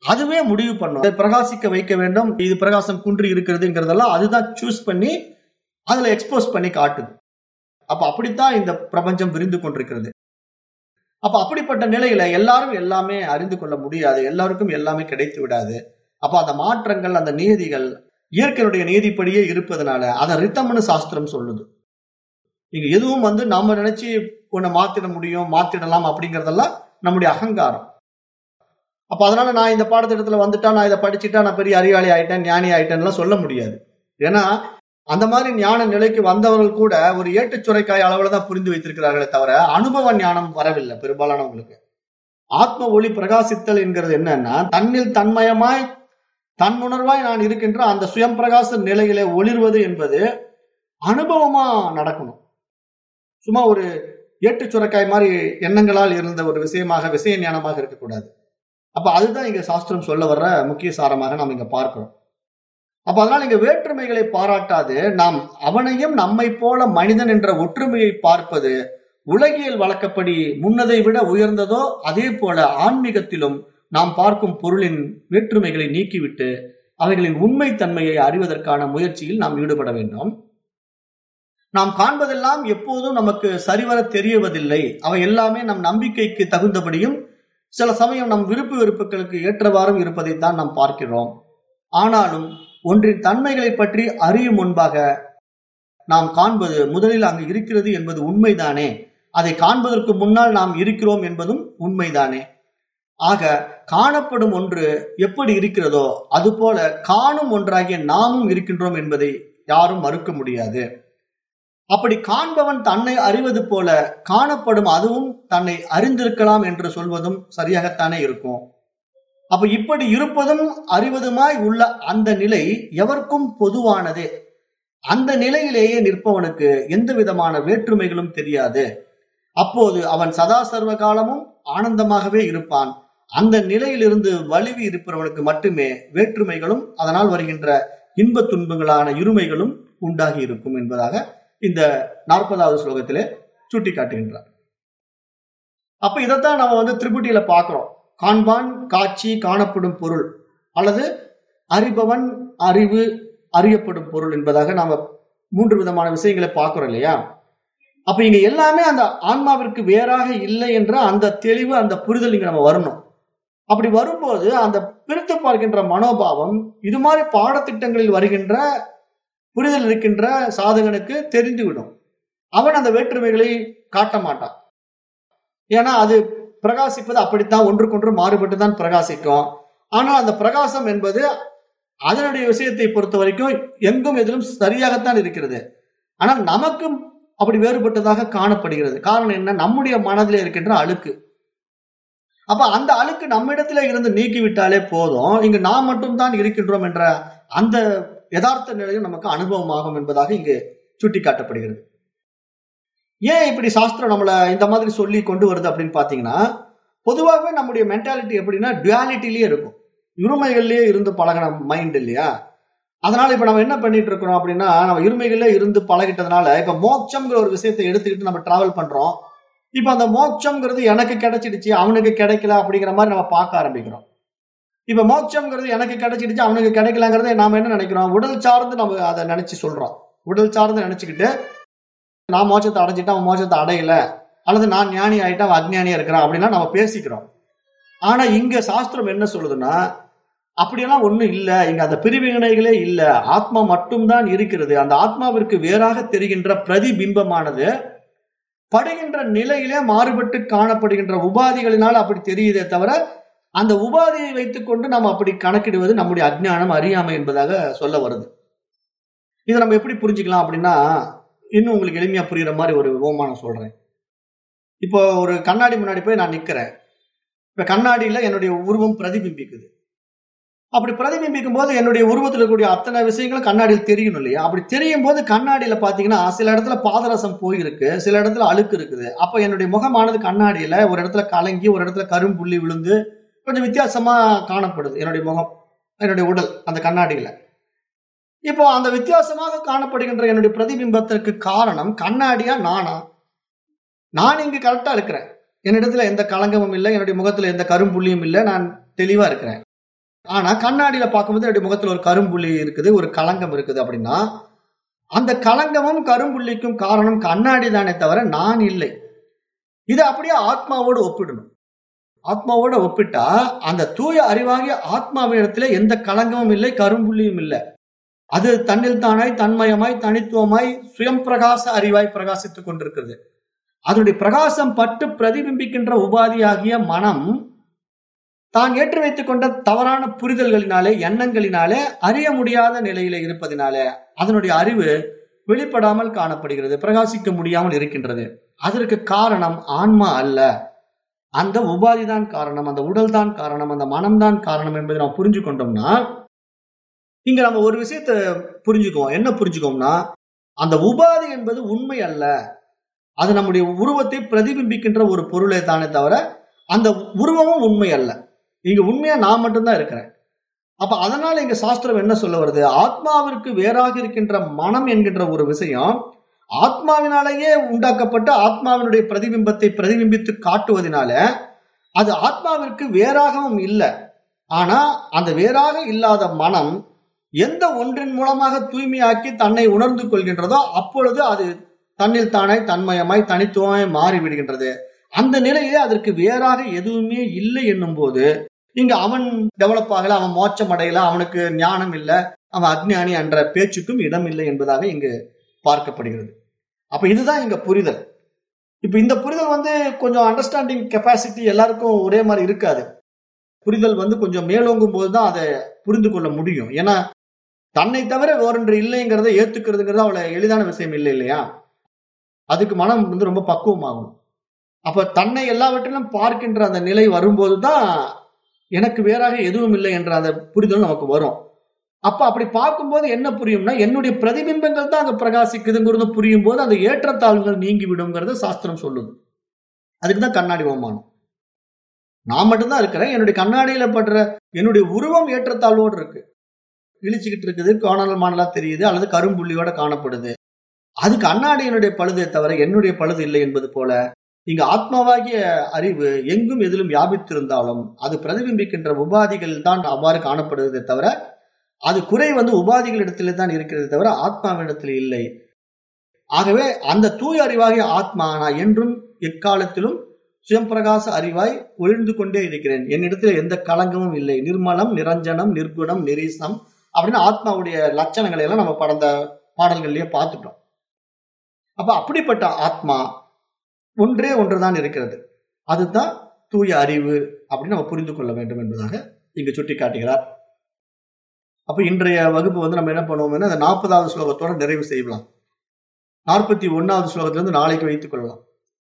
அதுவே முடிவு பண்ணும். அதை பிரகாசிக்க வைக்க வேண்டும். இது பிரகாசம் குன்றி இருக்கிறதுங்கிறதெல்லாம் அதுதான் சூஸ் பண்ணி அதுல எக்ஸ்போஸ் பண்ணி காட்டுது. அப்ப அப்படித்தான் இந்த பிரபஞ்சம் விரிந்து கொண்டிருக்கிறது. அப்ப அப்படிப்பட்ட நிலையில எல்லாரும் எல்லாமே அறிந்து கொள்ள முடியாது. எல்லாருக்கும் எல்லாமே கிடைத்து விடாது. அப்ப அந்த மாற்றங்கள் அந்த நீதிகள் இயற்கையுடைய நீதிப்படியே இருப்பதனால அதை ரித்தம்னு சாஸ்திரம் சொல்லுது. இங்க எதுவும் வந்து நாம நினைச்சு உன்னை மாத்திட முடியும் மாத்திடலாம் அப்படிங்கறதெல்லாம் நம்முடைய அகங்காரம். அப்ப அதனால நான் இந்த பாடத்திட்டத்துல வந்துட்டா நான் இதை படிச்சுட்டா நான் பெரிய அறிவாளி ஆயிட்டேன் ஞானி ஆயிட்டேன்லாம் சொல்ல முடியாது. ஏன்னா அந்த மாதிரி ஞான நிலைக்கு வந்தவர்கள் கூட ஒரு ஏட்டுச் சுரைக்காய் அளவுல தான் புரிந்து வைத்திருக்கிறார்களே தவிர அனுபவ ஞானம் வரவில்லை பெரும்பாலானவங்களுக்கு. ஆத்ம ஒளி பிரகாசித்தல் என்கிறது என்னன்னா தன்னில் தன்மயமாய் தன்னுணர்வாய் நான் இருக்கின்ற அந்த சுயம் பிரகாச நிலையிலே ஒளிர்வது என்பது அனுபவமா நடக்கணும். சும்மா ஒரு ஏட்டு சுரக்காய் மாதிரி எண்ணங்களால் இருந்த ஒரு விஷயமாக விஷய ஞானமாக இருக்கக்கூடாது. அப்ப அதுதான் இங்க சாஸ்திரம் சொல்ல வர்ற முக்கிய சாரமாக நாம் இங்க பார்க்கிறோம். அப்ப அதனால் இங்க வேற்றுமைகளை பாராட்டாது நாம் அவனையும் நம்மை போல மனிதன் என்ற ஒற்றுமையை பார்ப்பது உலகியல் வழக்கப்படி முன்னதை விட உயர்ந்ததோ அதே போல ஆன்மீகத்திலும் நாம் பார்க்கும் பொருளின் வேற்றுமைகளை நீக்கிவிட்டு அவைகளின் உண்மை தன்மையை அறிவதற்கான முயற்சியில் நாம் ஈடுபட வேண்டும். நாம் காண்பதெல்லாம் எப்போதும் நமக்கு சரிவர தெரியவதில்லை. அவை எல்லாமே நம் நம்பிக்கைக்கு தகுந்தபடியும் சில சமயம் நம் விருப்பு வெறுப்புகளுக்கு ஏற்றவாறும் இருப்பதைத்தான் நாம் பார்க்கிறோம். ஆனாலும் ஒன்றின் தன்மைகளை பற்றி அறியும் முன்பாக நாம் காண்பது முதலில் அங்கு இருக்கிறது என்பது உண்மைதானே? அதை காண்பதற்கு முன்னால் நாம் இருக்கிறோம் என்பதும் உண்மைதானே? ஆக காணப்படும் ஒன்று எப்படி இருக்கிறதோ அதுபோல காணும் ஒன்றாகிய நாமும் இருக்கின்றோம் என்பதை யாரும் மறுக்க முடியாது. அப்படி காண்பவன் தன்னை அறிவது போல காணப்படும் அதுவும் தன்னை அறிந்திருக்கலாம் என்று சொல்வதும் சரியாகத்தானே இருக்கும். அப்ப இப்படி இருப்பதும் அறிவதுமாய் உள்ள அந்த நிலை எவருக்கும் பொதுவானதே. அந்த நிலையிலேயே நிற்பவனுக்கு எந்த விதமான வேற்றுமைகளும் தெரியாது. அப்போது அவன் சதா சர்வ காலமும் ஆனந்தமாகவே இருப்பான். அந்த நிலையிலிருந்து வலிவி இருப்பவனுக்கு மட்டுமே வேற்றுமைகளும் அதனால் வருகின்ற இன்ப துன்பங்களான இருமைகளும் உண்டாகி இருக்கும் என்பதாக இந்த நாற்பதாவது ஸ்லோகத்திலே சுட்டி காட்டுகின்றார் அப்ப இதைத்தான் நம்ம வந்து திரிபுட்டியில பாக்குறோம் காண்பான் காட்சி காணப்படும் பொருள் அல்லது அறிபவன் அறிவு அறியப்படும் பொருள் என்பதாக நாம மூன்று விதமான விஷயங்களை பார்க்கிறோம் இல்லையா? அப்ப இங்க எல்லாமே அந்த ஆன்மாவிற்கு வேறாக இல்லை என்ற அந்த தெளிவு அந்த புரிதல் இங்க நம்ம வரணும். அப்படி வரும்போது அந்த பிரித்து பார்க்கின்ற மனோபாவம் இது மாதிரி பாடத்திட்டங்களில் வருகின்ற புரிதல் இருக்கின்ற சாதகனுக்கு தெரிந்துவிடும். அவன் அந்த வேற்றுமைகளை காட்ட மாட்டான். ஏன்னா அது பிரகாசிப்பது அப்படித்தான் ஒன்றுக்கொன்று மாறுபட்டு தான் பிரகாசிக்கும். ஆனால் அந்த பிரகாசம் என்பது அதனுடைய விஷயத்தை பொறுத்த வரைக்கும் எங்கும் எதிலும் சரியாகத்தான் இருக்கிறது. ஆனால் நமக்கும் அப்படி வேறுபட்டதாக காணப்படுகிறது. காரணம் என்ன? நம்முடைய மனதில் இருக்கின்ற அழுக்கு. அப்ப அந்த அழுக்கு நம்மிடத்திலே இருந்து நீக்கிவிட்டாலே போதும். இங்கு நாம் மட்டும்தான் இருக்கின்றோம் என்ற அந்த யதார்த்த நிலையும் நமக்கு அனுபவமாகும் என்பதாக இங்கு சுட்டிக்காட்டப்படுகிறது. ஏன் இப்படி சாஸ்திரம் நம்மளை இந்த மாதிரி சொல்லி கொண்டு வருது அப்படின்னு பாத்தீங்கன்னா பொதுவாகவே நம்முடைய மென்டாலிட்டி எப்படின்னா டுவாலிட்டிலேயே இருக்கும். இருமைகள்லயே இருந்து பழகின மைண்ட் இல்லையா? அதனால இப்ப நம்ம என்ன பண்ணிட்டு இருக்கிறோம் அப்படின்னா நம்ம இருமைகள்ல இருந்து பழகிட்டதுனால இப்ப மோட்சம்ங்கிற ஒரு விஷயத்தை எடுத்துக்கிட்டு நம்ம டிராவல் பண்றோம். இப்ப அந்த மோட்சம்ங்கிறது எனக்கு கிடைச்சிடுச்சு அவனுக்கு கிடைக்கல அப்படிங்கிற மாதிரி நம்ம பார்க்க ஆரம்பிக்கிறோம். இப்ப மோட்சம்ங்கிறது எனக்கு கிடைச்சிடுச்சு அவனுக்கு கிடைக்கலங்கிறத நாம என்ன நினைக்கிறோம்? உடல் சார்ந்து நம்ம அதை நினைச்சு சொல்றோம். உடல் சார்ந்து நினைச்சுக்கிட்டு நான் மோட்சத்தை அடைஞ்சிட்டேன் அவன் மோட்சத்தை அடையல அல்லது நான் ஞானி ஆயிட்டேன் அவன் அஜ்ஞானியா இருக்கிறான் அப்படின்னா நம்ம பேசிக்கிறோம். ஆனா இங்க சாஸ்திரம் என்ன சொல்லுதுன்னா அப்படியெல்லாம் ஒண்ணும் இல்ல இங்க அந்த பிரிவினைகளே இல்ல ஆத்மா மட்டும்தான் இருக்கிறது. அந்த ஆத்மாவிற்கு வேறாக தெரிகின்ற பிரதிபிம்பமானது படுகின்ற நிலையிலே மாறுபட்டு காணப்படுகின்ற உபாதிகளினால் அப்படி தெரியுதே தவிர அந்த உபாதியை வைத்துக்கொண்டு நாம் அப்படி கணக்கிடுவது நம்முடைய அஜ்ஞானம் அறியாமை என்பதாக சொல்ல வருது. இதை நம்ம எப்படி புரிஞ்சுக்கலாம் அப்படின்னா இன்னும் உங்களுக்கு எளிமையா புரியுற மாதிரி ஒரு ஓமானம் சொல்றேன். இப்போ ஒரு கண்ணாடி முன்னாடி போய் நான் நிக்கிறேன். இப்ப கண்ணாடியில என்னுடைய உருவம் பிரதிபிம்பிக்குது. அப்படி பிரதிபிம்பிக்கும் போது என்னுடைய உருவத்தில் இருக்கக்கூடிய அத்தனை விஷயங்களும் கண்ணாடியில் தெரியணும் இல்லையா? அப்படி தெரியும் போது கண்ணாடியில பாத்தீங்கன்னா சில இடத்துல பாதரசம் போயிருக்கு சில இடத்துல அழுக்கு இருக்குது. அப்ப என்னுடைய முகமானது கண்ணாடியில ஒரு இடத்துல கலங்கி ஒரு இடத்துல கரும்புள்ளி விழுந்து கொஞ்சம் வித்தியாசமா காணப்படுது. என்னுடைய முகம் என்னுடைய உடல் அந்த கண்ணாடியில. இப்போ அந்த வித்தியாசமாக காணப்படுகின்ற என்னுடைய பிரதிபிம்பத்திற்கு காரணம் கண்ணாடியா நானா? நான் இங்கு கரெக்டா இருக்கிறேன். என்னிடத்துல எந்த களங்கமும் இல்லை என்னுடைய முகத்துல எந்த கரும்புள்ளியும் இல்லை நான் தெளிவா இருக்கிறேன். ஆனா கண்ணாடியில பார்க்கும்போது என்னுடைய முகத்துல ஒரு கரும்புள்ளி இருக்குது ஒரு களங்கம் இருக்குது அப்படின்னா அந்த களங்கமும் கரும்புள்ளிக்கும் காரணம் கண்ணாடி தானே தவிர நான் இல்லை. இதை அப்படியே ஆத்மாவோடு ஒப்பிடணும். ஆத்மாவோட ஒப்பிட்டா அந்த தூய அறிவாகிய ஆத்மாவிடத்துல எந்த களங்கமும் இல்லை கரும்புள்ளியும் இல்லை. அது தன்னில் தானாய் தன்மயமாய் தனித்துவமாய் சுயம் பிரகாச அறிவாய் பிரகாசித்துக் கொண்டிருக்கிறது. அதனுடைய பிரகாசம் பட்டு பிரதிபிம்பிக்கின்ற உபாதியாகிய மனம் தான் ஏற்றி வைத்துக் கொண்ட தவறான புரிதல்களினாலே எண்ணங்களினாலே அறிய முடியாத நிலையில இருப்பதினாலே அதனுடைய அறிவு வெளிப்படாமல் காணப்படுகிறது பிரகாசிக்க முடியாமல் இருக்கின்றது. அதற்கு காரணம் ஆன்மா அல்ல. அந்த உபாதி தான் காரணம் அந்த உடல் தான் காரணம் அந்த மனம்தான் காரணம் என்பதை நாம் புரிஞ்சு கொண்டோம்னா இங்க நம்ம ஒரு விஷயத்த புரிஞ்சுக்குவோம். என்ன புரிஞ்சுக்கோம்னா அந்த உபாதி என்பது உண்மை அல்ல. அது நம்முடைய உருவத்தை பிரதிபிம்பிக்கின்ற ஒரு பொருளை தானே தவிர அந்த உருவமும் உண்மை அல்ல. இங்க உண்மையா நான் மட்டும்தான் இருக்கிறேன். அப்ப அதனால இங்க சாஸ்திரம் என்ன சொல்ல வருது? ஆத்மாவிற்கு வேறாக இருக்கின்ற மனம் என்கின்ற ஒரு விஷயம் ஆத்மாவினாலேயே உண்டாக்கப்பட்ட ஆத்மாவினுடைய பிரதிபிம்பத்தை பிரதிபிம்பித்து காட்டுவதனால அது ஆத்மாவிற்கு வேறாகவும் இல்லை. ஆனா அந்த வேறாக இல்லாத மனம் எந்த ஒன்றின் மூலமாக தூய்மையாக்கி தன்னை உணர்ந்து கொள்கின்றதோ அப்பொழுது அது தன்னில் தானே தன்மயமாய் தனித்துவமாய் மாறிவிடுகின்றது. அந்த நிலையிலே அதற்கு வேறாக எதுவுமே இல்லை என்னும் போது இங்க அவன் டெவலப் ஆகல அவன் மோட்சம் அடையல அவனுக்கு ஞானம் இல்லை அவன் அக்ஞானி என்ற பேச்சுக்கும் இடம் இல்லை என்பதாக இங்கு பார்க்கப்படுகிறது. அப்ப இதுதான் இங்க புரிதல். இப்ப இந்த புரிதல் வந்து கொஞ்சம் அண்டர்ஸ்டாண்டிங் கெப்பாசிட்டி எல்லாருக்கும் ஒரே மாதிரி இருக்காது. புரிதல் வந்து கொஞ்சம் மேலோங்கும் போதுதான் அதை புரிந்து கொள்ள முடியும். ஏன்னா தன்னை தவிர வேறொன்று இல்லைங்கிறத ஏத்துக்கிறதுங்கிறது அவ்வளவு எளிதான விஷயம் இல்லை இல்லையா? அதுக்கு மனம் வந்து ரொம்ப பக்குவமாகும் அப்ப தன்னை எல்லாவற்றிலும் பார்க்கின்ற அந்த நிலை வரும்போது தான் எனக்கு வேறாக எதுவும் இல்லை என்ற அந்த புரிதல் நமக்கு வரும். அப்ப அப்படி பார்க்கும்போது என்ன புரியும்னா என்னுடைய பிரதிபிம்பங்கள் தான் அங்க பிரகாசிக்குதுங்கிறது புரியும் போது அந்த ஏற்றத்தாழ்வுகள் நீங்கி விடுங்கிறது சாஸ்திரம் சொல்லுது. அதுக்குதான் கண்ணாடி ஓமானம் நான் மட்டும்தான் இருக்கிறேன் என்னுடைய கண்ணாடியில படுற என்னுடைய உருவம் ஏற்றத்தாழ்வோடு இருக்கு. இழிச்சுக்கிட்டு இருக்குது கோணல் மானலா தெரியுது அல்லது கரும்புள்ளியோட காணப்படுது. அது கண்ணாடியினுடைய பழுதை தவிர என்னுடைய பழுது இல்லை என்பது போல இங்கு ஆத்மாவாகிய அறிவு எங்கும் எதிலும் வியாபித்திருந்தாலும் அது பிரதிபிம்பிக்கின்ற உபாதிகள் தான் அவ்வாறு காணப்படுவதே தவிர அது குறை வந்து உபாதிகளிடத்திலே தான் இருக்கிறது தவிர ஆத்மாவிடத்தில் இல்லை. ஆகவே அந்த தூய அறிவாகிய ஆத்மா நான் என்றும் எக்காலத்திலும் சுயம்பிரகாச அறிவாய் ஒழிந்து கொண்டே இருக்கிறேன். என்னிடத்தில் எந்த களங்கமும் இல்லை. நிர்மலம் நிரஞ்சனம் நிர்குணம் நிரீசம் அப்படின்னு ஆத்மாவுடைய லட்சணங்களை எல்லாம் நம்ம படந்த பாடல்கள்லயே பார்த்துட்டோம். அப்ப அப்படிப்பட்ட ஆத்மா ஒன்றே ஒன்றுதான் இருக்கிறது. அதுதான் தூய அறிவு அப்படின்னு நம்ம புரிந்து கொள்ள வேண்டும் என்பதாக இங்கு சுட்டி காட்டுகிறார் அப்ப இன்றைய வகுப்பு வந்து நம்ம என்ன பண்ணுவோம்னா அந்த நாற்பதாவது ஸ்லோகத்தோட நிறைவு செய்யலாம். நாற்பத்தி ஒன்னாவது ஸ்லோகத்திலிருந்து நாளைக்கு வைத்துக் கொள்ளலாம்.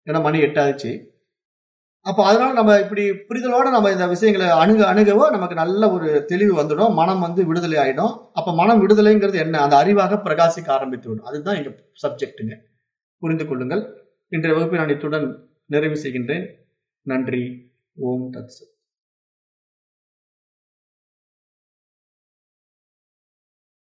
ஏன்னா மணி எட்டாச்சு அப்ப அதனால நம்ம இப்படி புரிதலோட நம்ம இந்த விஷயங்களை அணுக அணுகவோ நமக்கு நல்ல ஒரு தெளிவு வந்துடும். மனம் வந்து விடுதலை ஆயிடும். அப்ப மனம் விடுதலைங்கிறது என்ன? அந்த அறிவாக பிரகாசிக்க ஆரம்பித்து விடும். அதுதான் எங்க சப்ஜெக்ட்டுங்க புரிந்து கொள்ளுங்கள். இன்றைய வகுப்பை நான் இத்துடன் நிறைவு செய்கின்றேன். நன்றி. ஓம் தத்சத்